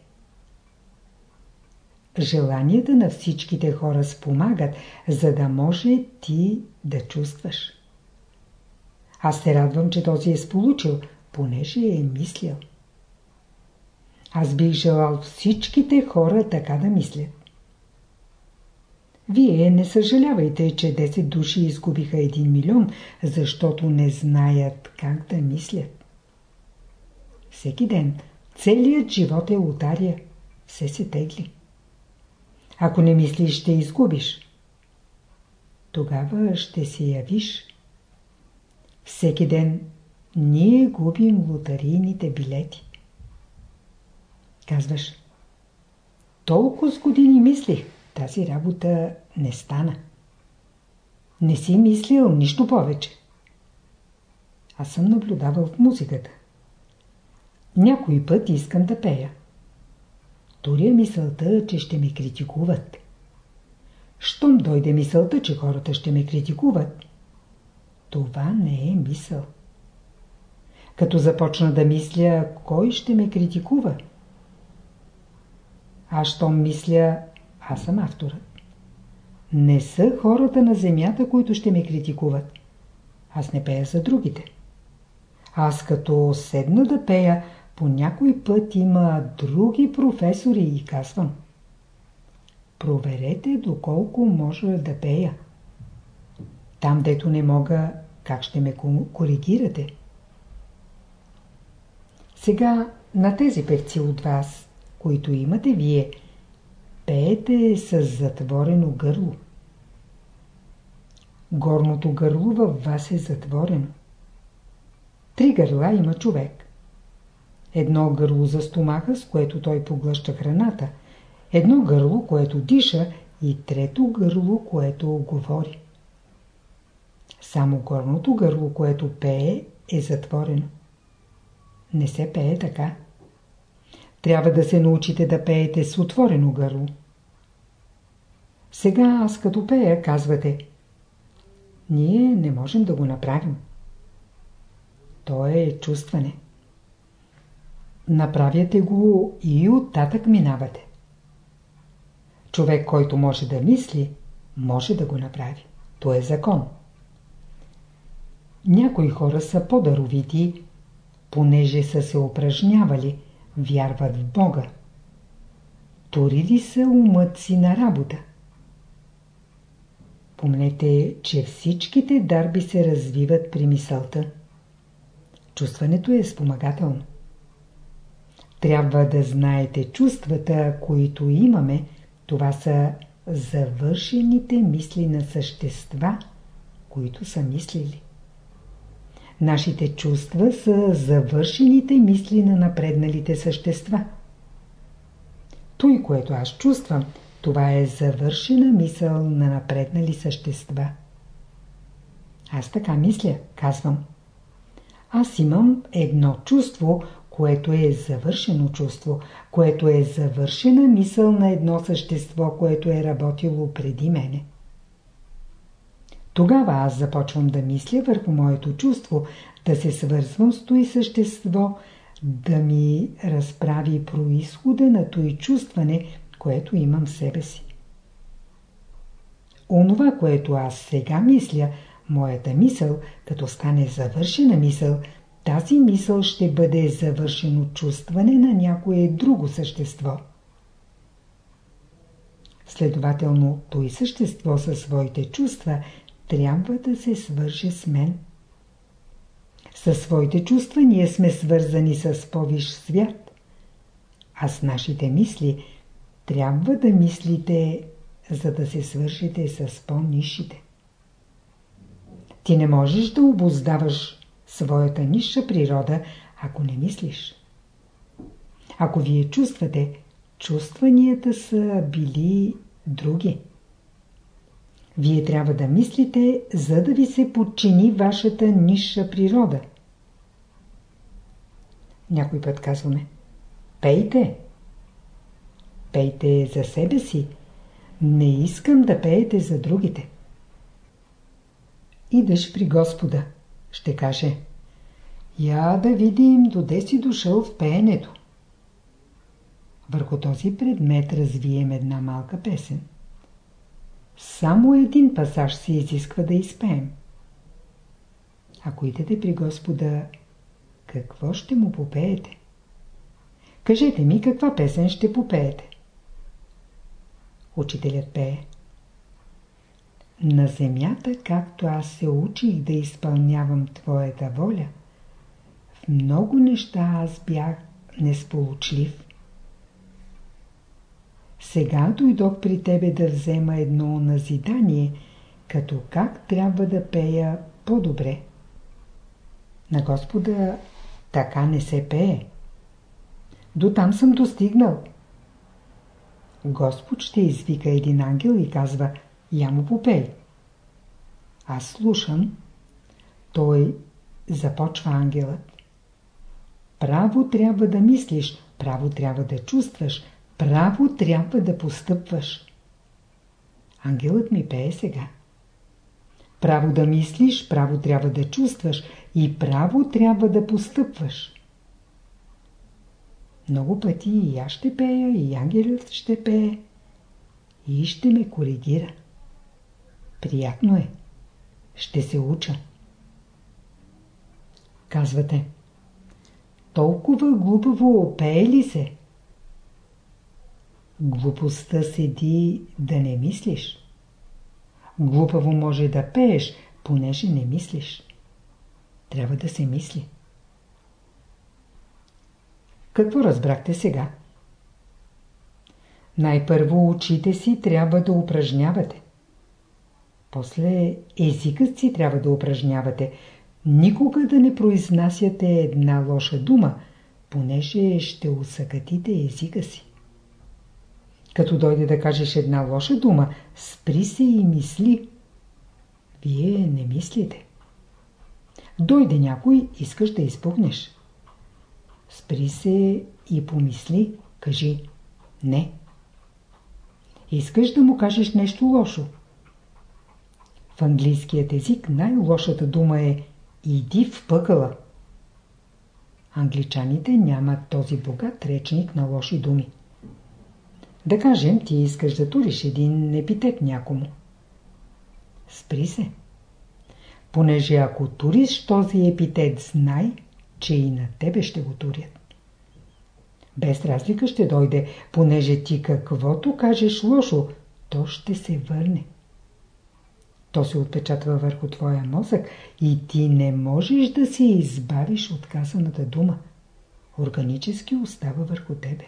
Желанията на всичките хора спомагат, за да може ти да чувстваш. Аз се радвам, че този е сполучил, понеже е мислил. Аз бих желал всичките хора така да мислят. Вие не съжалявайте, че 10 души изгубиха 1 милион, защото не знаят как да мислят. Всеки ден целият живот е лотария. Все се тегли. Ако не мислиш, ще изгубиш. Тогава ще се явиш. Всеки ден ние губим лотарийните билети. Казваш, толкова с години мислих, тази работа не стана. Не си мислил нищо повече. Аз съм наблюдавал в музиката. Някой път искам да пея. Туря мисълта, че ще ме критикуват. Щом дойде мисълта, че хората ще ме критикуват, това не е мисъл. Като започна да мисля, кой ще ме критикува? Аз щом мисля, аз съм авторът. Не са хората на земята, които ще ме критикуват. Аз не пея за другите. Аз като седна да пея, по някой път има други професори и казвам. Проверете доколко може да пея. Там, дето не мога, как ще ме коригирате? Сега на тези певци от вас, които имате вие, пеете с затворено гърло. Горното гърло във вас е затворено. Три гърла има човек. Едно гърло за стомаха, с което той поглъща храната. Едно гърло, което диша и трето гърло, което говори. Само горното гърло, което пее, е затворено. Не се пее така. Трябва да се научите да пеете с отворено гърло. Сега аз като пея, казвате, ние не можем да го направим. То е чувстване. Направяте го и оттатък минавате. Човек, който може да мисли, може да го направи. То е закон. Някои хора са по-даровити, понеже са се упражнявали, вярват в Бога. Турили са умът си на работа. Помнете, че всичките дарби се развиват при мисълта. Чувстването е спомагателно. Трябва да знаете чувствата, които имаме. Това са завършените мисли на същества, които са мислили. Нашите чувства са завършените мисли на напредналите същества. Той, което аз чувствам, това е завършена мисъл на напреднали същества. Аз така мисля, казвам. Аз имам едно чувство, което е завършено чувство, което е завършена мисъл на едно същество, което е работило преди мене. Тогава аз започвам да мисля върху моето чувство, да се свързвам с той същество, да ми разправи происхода на той чувстване, което имам в себе си. Онова, което аз сега мисля, моята мисъл, като стане завършена мисъл, тази мисъл ще бъде завършено чувстване на някое друго същество. Следователно, той същество със своите чувства трябва да се свърже с мен. Със своите чувства ние сме свързани с повиш свят, а с нашите мисли трябва да мислите, за да се свършите с по-нишите. Ти не можеш да обоздаваш своята ниша природа, ако не мислиш. Ако вие чувствате, чувстванията са били други. Вие трябва да мислите, за да ви се подчини вашата ниша природа. Някой път казваме Пейте! Пейте за себе си. Не искам да пеете за другите. Идеш при Господа. Ще каже Я да видим доде си дошъл в пеенето. Върху този предмет развием една малка песен. Само един пасаж се изисква да изпеем. Ако идете при Господа, какво ще му попеете? Кажете ми каква песен ще попеете. Учителят пее. На земята, както аз се учих да изпълнявам Твоята воля, в много неща аз бях несполучлив. Сега дойдох при тебе да взема едно назидание, като как трябва да пея по-добре. На Господа така не се пее. До там съм достигнал. Господ ще извика един ангел и казва, я му попей. Аз слушам. Той започва ангелът. Право трябва да мислиш, право трябва да чувстваш, право трябва да постъпваш. Ангелът ми пее сега. Право да мислиш, право трябва да чувстваш и право трябва да постъпваш. Много пъти и аз ще пея, и ангелът ще пее, и ще ме коригира. Приятно е. Ще се уча. Казвате, толкова глупаво пее ли се? Глупостта седи да не мислиш. Глупаво може да пееш, понеже не мислиш. Трябва да се мисли. Какво разбрахте сега? Най-първо очите си трябва да упражнявате. После езикът си трябва да упражнявате. Никога да не произнасяте една лоша дума, понеже ще усъкатите езика си. Като дойде да кажеш една лоша дума, спри се и мисли. Вие не мислите. Дойде някой, искаш да изпугнеш. Спри се и помисли, кажи не. Искаш да му кажеш нещо лошо. В английският език най-лошата дума е «иди в пъкъла». Англичаните нямат този богат речник на лоши думи. Да кажем, ти искаш да туриш един епитет някому. Спри се. Понеже ако туриш този епитет, знай, че и на тебе ще го турят. Без разлика ще дойде, понеже ти каквото кажеш лошо, то ще се върне. То се отпечатва върху твоя мозък и ти не можеш да си избавиш от казаната дума. Органически остава върху тебе.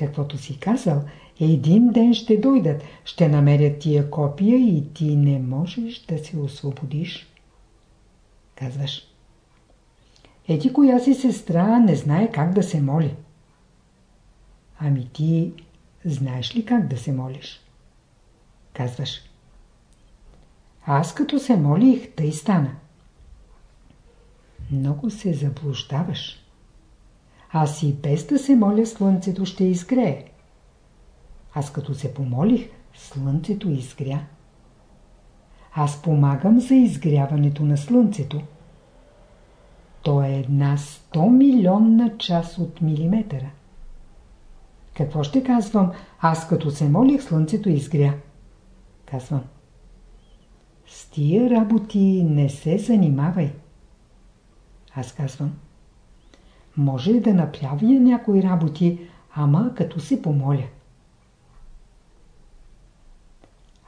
Каквото си казал, един ден ще дойдат, ще намерят тия копия и ти не можеш да се освободиш. Казваш. Ети коя си сестра не знае как да се моли. Ами ти знаеш ли как да се молиш? Казваш. Аз като се молих, тъй стана. Много се заблуждаваш. Аз и без да се моля, слънцето ще изгрее. Аз като се помолих, слънцето изгря. аз помагам за изгряването на Слънцето. То е една 100 милионна част от милиметъра. Какво ще казвам? Аз като се молих, Слънцето изгря. Казвам. С тия работи не се занимавай. Аз казвам. Може да направя някои работи, ама като се помоля.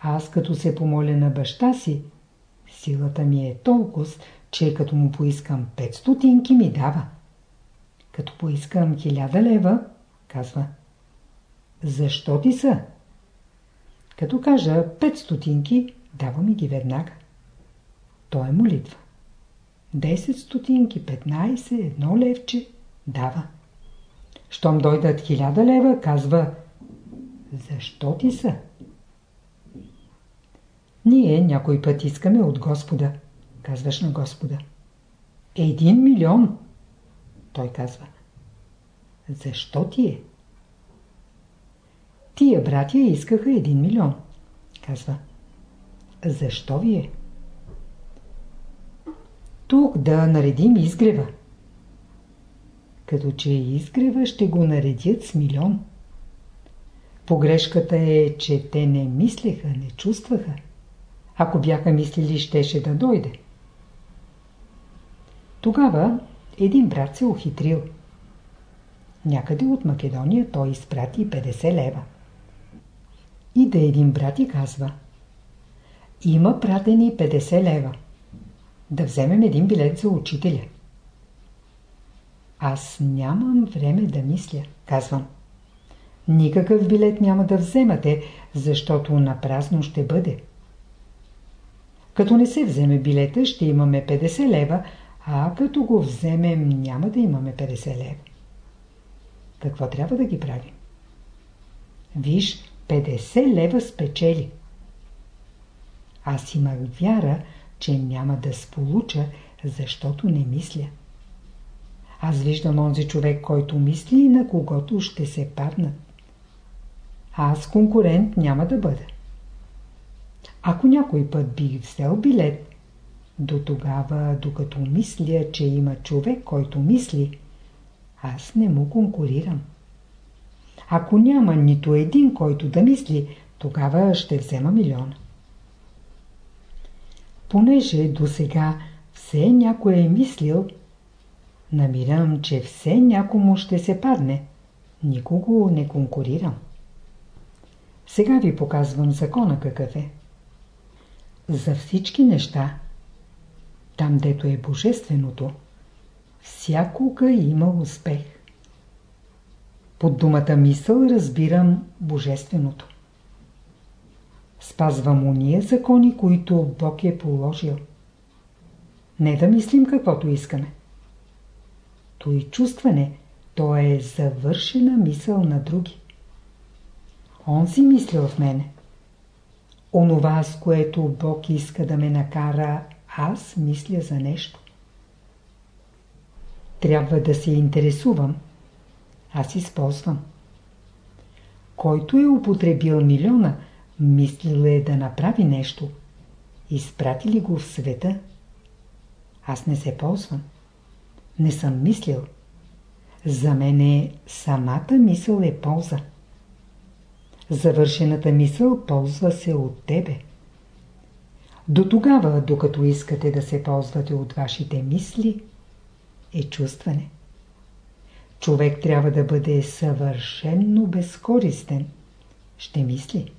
Аз като се помоля на баща си, силата ми е толкова, че като му поискам 5 стотинки ми дава. Като поискам 1000 лева, казва. Защо ти са? Като кажа 5 стотинки, дава ми ги веднага. То е молитва. 10 стотинки, 15, едно левче, дава. Щом дойдат 1000 лева, казва Защо ти са? Ние някой път искаме от Господа. Казваш на Господа. Един милион. Той казва. Защо ти е? Тия братя искаха един милион. Казва. Защо ви е? Тук да наредим изгрева. Като че изгрева ще го наредят с милион. Погрешката е, че те не мислеха, не чувстваха. Ако бяха мислили, щеше да дойде. Тогава един брат се ухитрил. Някъде от Македония той изпрати 50 лева. И да един брат и казва Има пратени 50 лева. Да вземем един билет за учителя. Аз нямам време да мисля, казвам. Никакъв билет няма да вземате, защото на празно ще бъде. Като не се вземе билета, ще имаме 50 лева, а като го вземем, няма да имаме 50 лева. Какво трябва да ги правим? Виж, 50 лева спечели. Аз имах вяра, че няма да сполуча, защото не мисля. Аз виждам онзи човек, който мисли и на когото ще се паднат. Аз конкурент няма да бъда. Ако някой път бих взел билет, до тогава, докато мисля, че има човек, който мисли, аз не му конкурирам. Ако няма нито един, който да мисли, тогава ще взема милион. Понеже до сега все някой е мислил, намирам, че все някому ще се падне. Никого не конкурирам. Сега ви показвам закона какъв е за всички неща, там дето е божественото, всякога има успех. Под думата мисъл разбирам божественото. Спазвам уния закони, които Бог е положил. Не да мислим каквото искаме. Той чувстване, то е завършена мисъл на други. Он си мисля в мене. Онова, с което Бог иска да ме накара, аз мисля за нещо. Трябва да се интересувам. Аз използвам. Който е употребил милиона, мислил е да направи нещо. Изпрати ли го в света? Аз не се ползвам. Не съм мислил. За мене самата мисъл е полза. Завършената мисъл ползва се от тебе. До тогава, докато искате да се ползвате от вашите мисли, е чувстване. Човек трябва да бъде съвършенно безкористен. Ще мисли.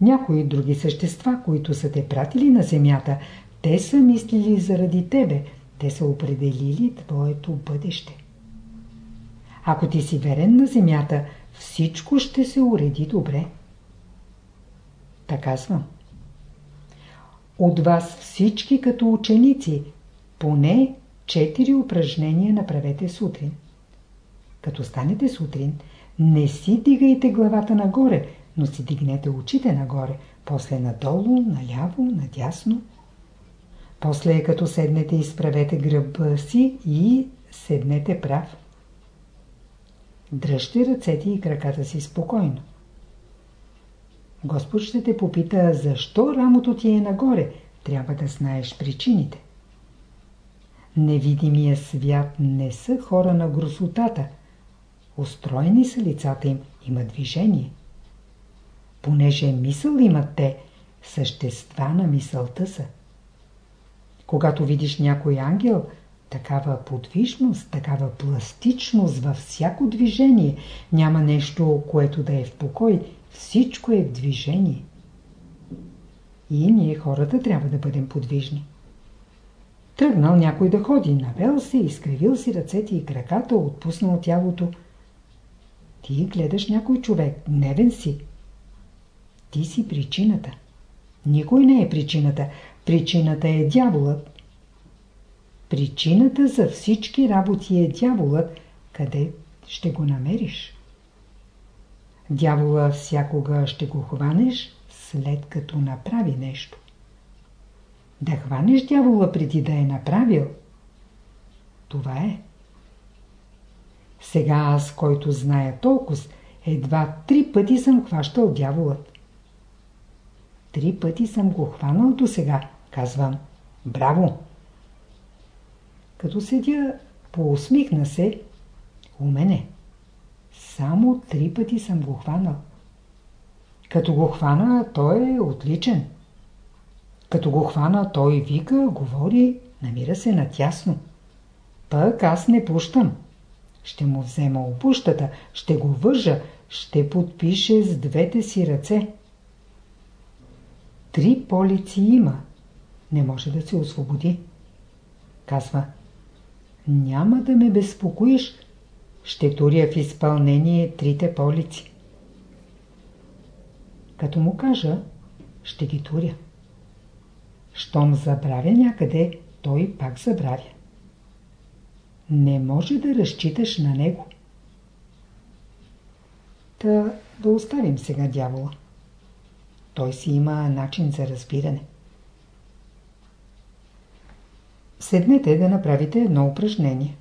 Някои други същества, които са те пратили на земята, те са мислили заради тебе, те са определили твоето бъдеще. Ако ти си верен на земята, всичко ще се уреди добре. Така съм. От вас всички като ученици поне четири упражнения направете сутрин. Като станете сутрин, не си дигайте главата нагоре, но си дигнете очите нагоре, после надолу, наляво, надясно. После като седнете, изправете гръба си и седнете прав. Дръжте ръцете и краката си спокойно. Господ ще те попита, защо рамото ти е нагоре. Трябва да знаеш причините. Невидимия свят не са хора на гросотата. Устроени са лицата им, има движение. Понеже мисъл имат те, същества на мисълта са. Когато видиш някой ангел, такава подвижност, такава пластичност във всяко движение, няма нещо, което да е в покой, всичко е в движение. И ние хората трябва да бъдем подвижни. Тръгнал някой да ходи, навел се, изкривил си ръцете и краката, отпуснал тялото. Ти гледаш някой човек, гневен си. Ти си причината. Никой не е причината. Причината е дяволът. Причината за всички работи е дяволът. Къде ще го намериш? Дявола всякога ще го хванеш, след като направи нещо. Да хванеш дявола преди да е направил, това е. Сега аз, който зная толкова, едва три пъти съм хващал дяволът. Три пъти съм го хванал до сега. Казвам, браво! Като седя, поусмихна се, у мене. Само три пъти съм го хванал. Като го хвана, той е отличен. Като го хвана, той вика, говори, намира се натясно. Пък аз не пущам. Ще му взема опущата, ще го вържа, ще подпише с двете си ръце. Три полици има. Не може да се освободи. Казва, няма да ме безпокоиш, ще туря в изпълнение трите полици. Като му кажа, ще ги туря. Щом забравя някъде, той пак забравя. Не може да разчиташ на него. Та да оставим сега дявола. Той си има начин за разбиране. Седнете да направите едно упражнение.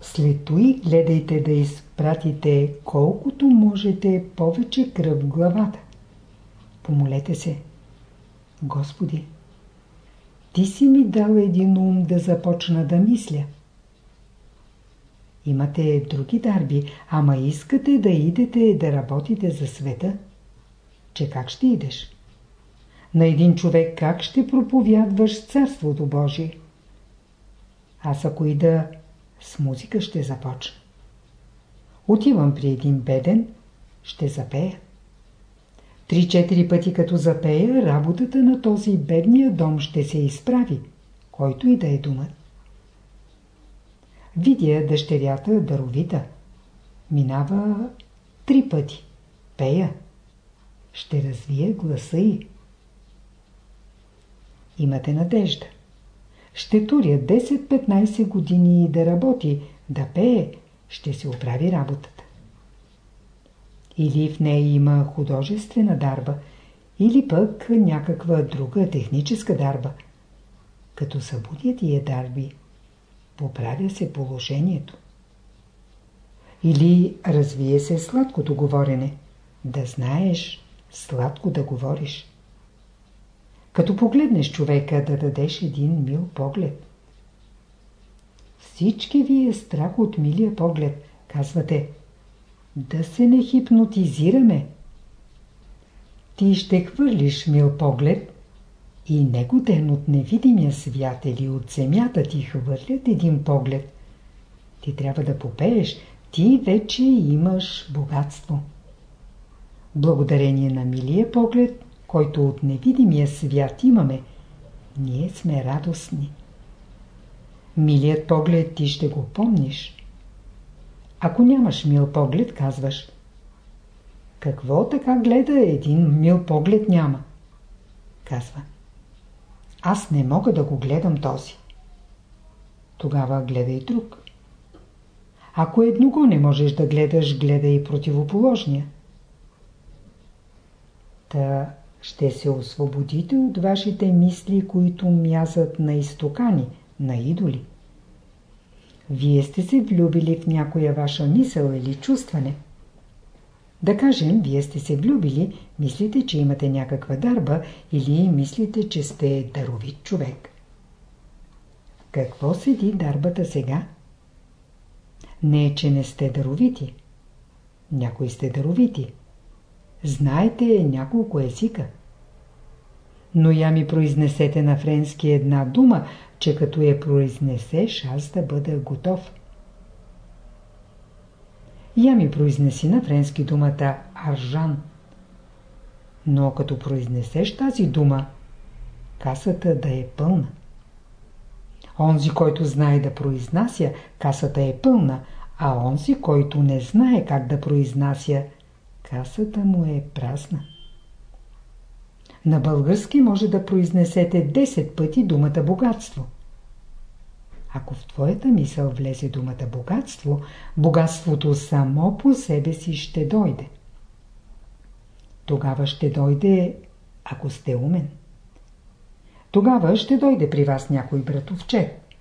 След той гледайте да изпратите колкото можете повече кръв в главата. Помолете се. Господи, Ти си ми дал един ум да започна да мисля. Имате други дарби, ама искате да идете да работите за света. Че как ще идеш? На един човек как ще проповядваш Царството Божие? Аз ако ида с музика ще започна. Отивам при един беден, ще запея. Три-четири пъти като запея, работата на този бедния дом ще се изправи, който и да е думът. Видя дъщерята даровита. Минава три пъти. Пея. Ще развие гласа й. Имате надежда ще туря 10-15 години да работи, да пее, ще се оправи работата. Или в нея има художествена дарба, или пък някаква друга техническа дарба. Като събудя тия дарби, поправя се положението. Или развие се сладкото говорене, да знаеш сладко да говориш. Като погледнеш човека да дадеш един мил поглед. Всички ви е страх от милия поглед. Казвате, да се не хипнотизираме. Ти ще хвърлиш мил поглед и него ден от невидимия свят или от земята ти хвърлят един поглед. Ти трябва да попееш, ти вече имаш богатство. Благодарение на милия поглед който от невидимия свят имаме, ние сме радостни. Милият поглед ти ще го помниш. Ако нямаш мил поглед, казваш Какво така гледа един мил поглед няма? Казва Аз не мога да го гледам този. Тогава гледай друг. Ако едного не можеш да гледаш, гледай и противоположния. Та ще се освободите от вашите мисли, които мязат на изтокани, на идоли. Вие сте се влюбили в някоя ваша мисъл или чувстване. Да кажем, вие сте се влюбили, мислите, че имате някаква дарба или мислите, че сте даровит човек. Какво седи дарбата сега? Не че не сте даровити. Някои сте даровити. Знаете няколко езика. Но я ми произнесете на френски една дума, че като я произнесеш, аз да бъда готов. Я ми произнеси на френски думата аржан. Но като произнесеш тази дума, касата да е пълна. Онзи, който знае да произнася, касата е пълна, а онзи, който не знае как да произнася, касата му е празна. На български може да произнесете 10 пъти думата богатство. Ако в твоята мисъл влезе думата богатство, богатството само по себе си ще дойде. Тогава ще дойде, ако сте умен. Тогава ще дойде при вас някой братовчет.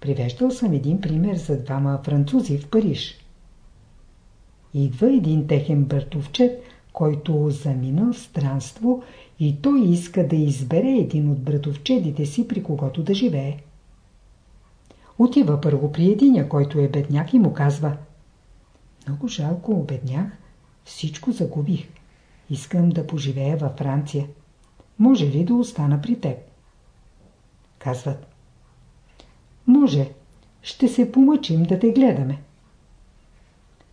Привеждал съм един пример за двама французи в Париж. Идва един техен братовчет, който замина в странство и той иска да избере един от братовчедите си, при когото да живее. Отива първо при единя, който е бедняк и му казва Много жалко обеднях, всичко загубих. Искам да поживея във Франция. Може ли да остана при теб? Казват. Може. Ще се помъчим да те гледаме.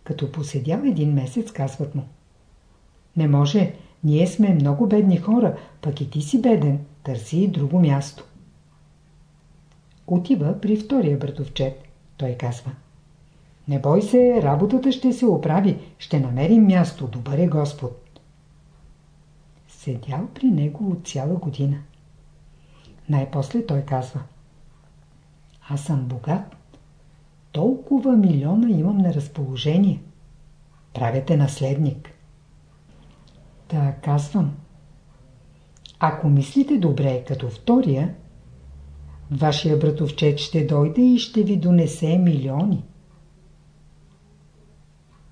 Като поседял един месец, казват му. Не може. Ние сме много бедни хора, пък и ти си беден. Търси друго място. Отива при втория братовчет. Той казва. Не бой се, работата ще се оправи. Ще намерим място. Добър е Господ. Седял при него от цяла година. Най-после той казва. Аз съм богат. Толкова милиона имам на разположение. Правете наследник. Та казвам. Ако мислите добре като втория, вашия братовчет ще дойде и ще ви донесе милиони.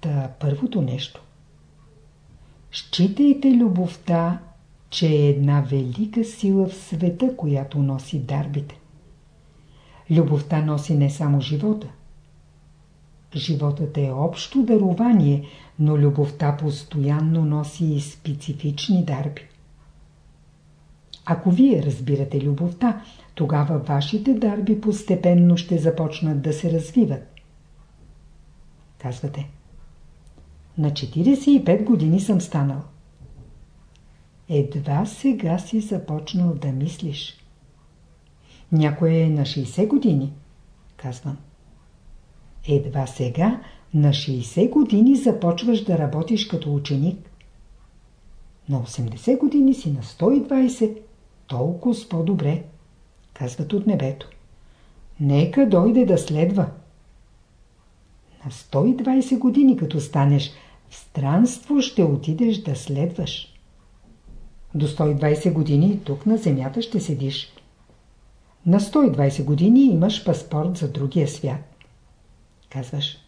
Та първото нещо. Считайте любовта, че е една велика сила в света, която носи дарбите. Любовта носи не само живота. Животът е общо дарование, но любовта постоянно носи и специфични дарби. Ако вие разбирате любовта, тогава вашите дарби постепенно ще започнат да се развиват. Казвате. На 45 години съм станал. Едва сега си започнал да мислиш. Някой е на 60 години, казвам. Едва сега, на 60 години започваш да работиш като ученик. На 80 години си на 120, толкова с по-добре, казват от небето. Нека дойде да следва. На 120 години, като станеш, в странство ще отидеш да следваш. До 120 години тук на земята ще седиш. На 120 години имаш паспорт за другия свят. Казваш,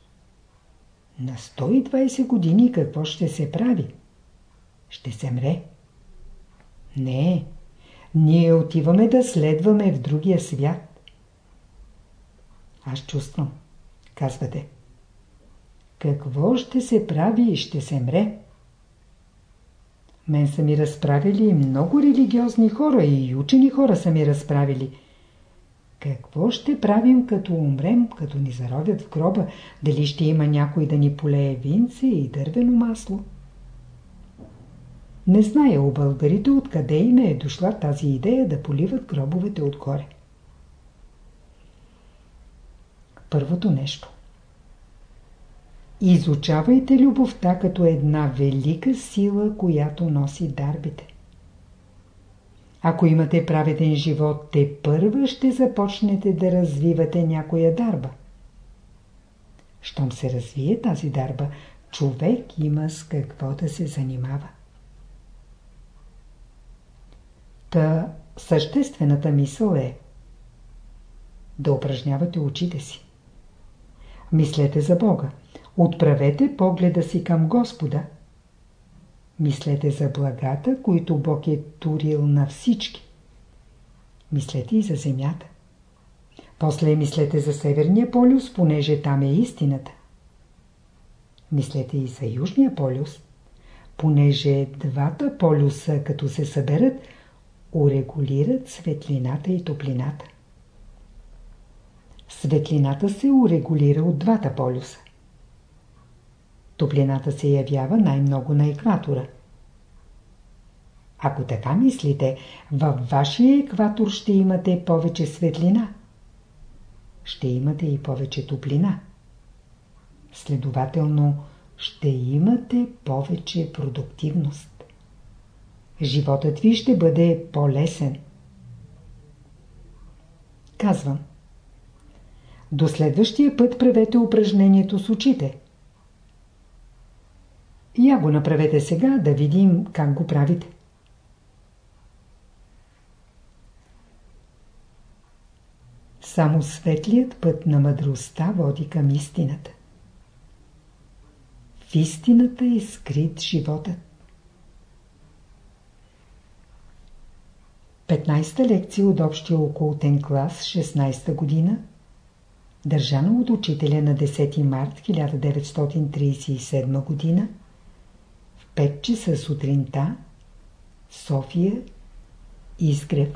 на 120 години какво ще се прави? Ще се мре. Не, ние отиваме да следваме в другия свят. Аз чувствам, казвате. Какво ще се прави и ще се мре? Мен са ми разправили много религиозни хора и учени хора са ми разправили – какво ще правим като умрем, като ни заровят в гроба? Дали ще има някой да ни полее винце и дървено масло? Не зная у българите откъде им е дошла тази идея да поливат гробовете отгоре. Първото нещо. Изучавайте любовта като една велика сила, която носи дарбите. Ако имате праведен живот, те първа ще започнете да развивате някоя дарба. Щом се развие тази дарба, човек има с какво да се занимава. Та съществената мисъл е да упражнявате очите си. Мислете за Бога. Отправете погледа си към Господа Мислете за благата, които Бог е турил на всички. Мислете и за земята. После мислете за Северния полюс, понеже там е истината. Мислете и за Южния полюс, понеже двата полюса, като се съберат, урегулират светлината и топлината. Светлината се урегулира от двата полюса. Топлината се явява най-много на екватора. Ако така мислите, във вашия екватор ще имате повече светлина. Ще имате и повече топлина. Следователно, ще имате повече продуктивност. Животът ви ще бъде по-лесен. Казвам. До следващия път правете упражнението с очите. Я го направете сега, да видим как го правите. Само светлият път на мъдростта води към истината. В истината е скрит животът. 15-та лекция от общия околотен клас, 16-та година, държана от учителя на 10 март 1937 година, 5 часа сутринта, София, Изгрев.